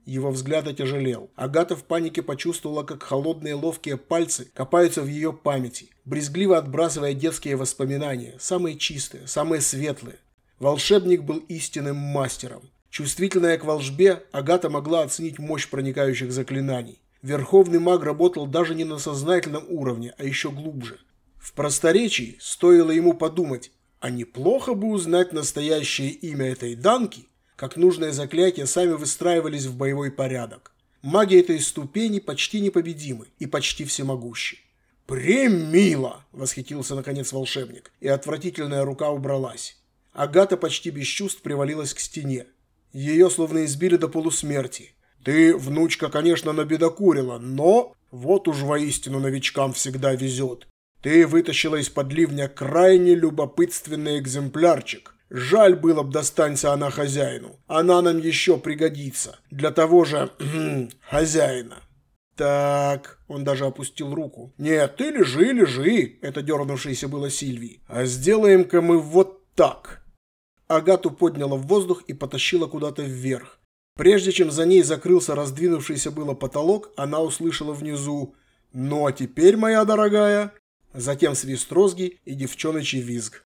Его взгляд отяжелел. Агата в панике почувствовала, как холодные ловкие пальцы копаются в ее памяти, брезгливо отбрасывая детские воспоминания, самые чистые, самые светлые. Волшебник был истинным мастером. Чувствительная к волжбе, Агата могла оценить мощь проникающих заклинаний. Верховный маг работал даже не на сознательном уровне, а еще глубже. В просторечии стоило ему подумать, а неплохо бы узнать настоящее имя этой Данки как нужные заклятия сами выстраивались в боевой порядок. Маги этой ступени почти непобедимы и почти всемогущи. «Премило!» – восхитился наконец волшебник, и отвратительная рука убралась. Агата почти без чувств привалилась к стене. Ее словно избили до полусмерти. «Ты, внучка, конечно, набедокурила, но вот уж воистину новичкам всегда везет. Ты вытащила из-под ливня крайне любопытственный экземплярчик, Жаль было бы достанься она хозяину. Она нам еще пригодится. Для того же хозяина. Так, он даже опустил руку. Нет, ты лежи, лежи. Это дернувшийся было Сильвии. А сделаем-ка мы вот так. Агату подняла в воздух и потащила куда-то вверх. Прежде чем за ней закрылся раздвинувшийся было потолок, она услышала внизу «Ну а теперь, моя дорогая...» Затем свист розги и девчоночий визг.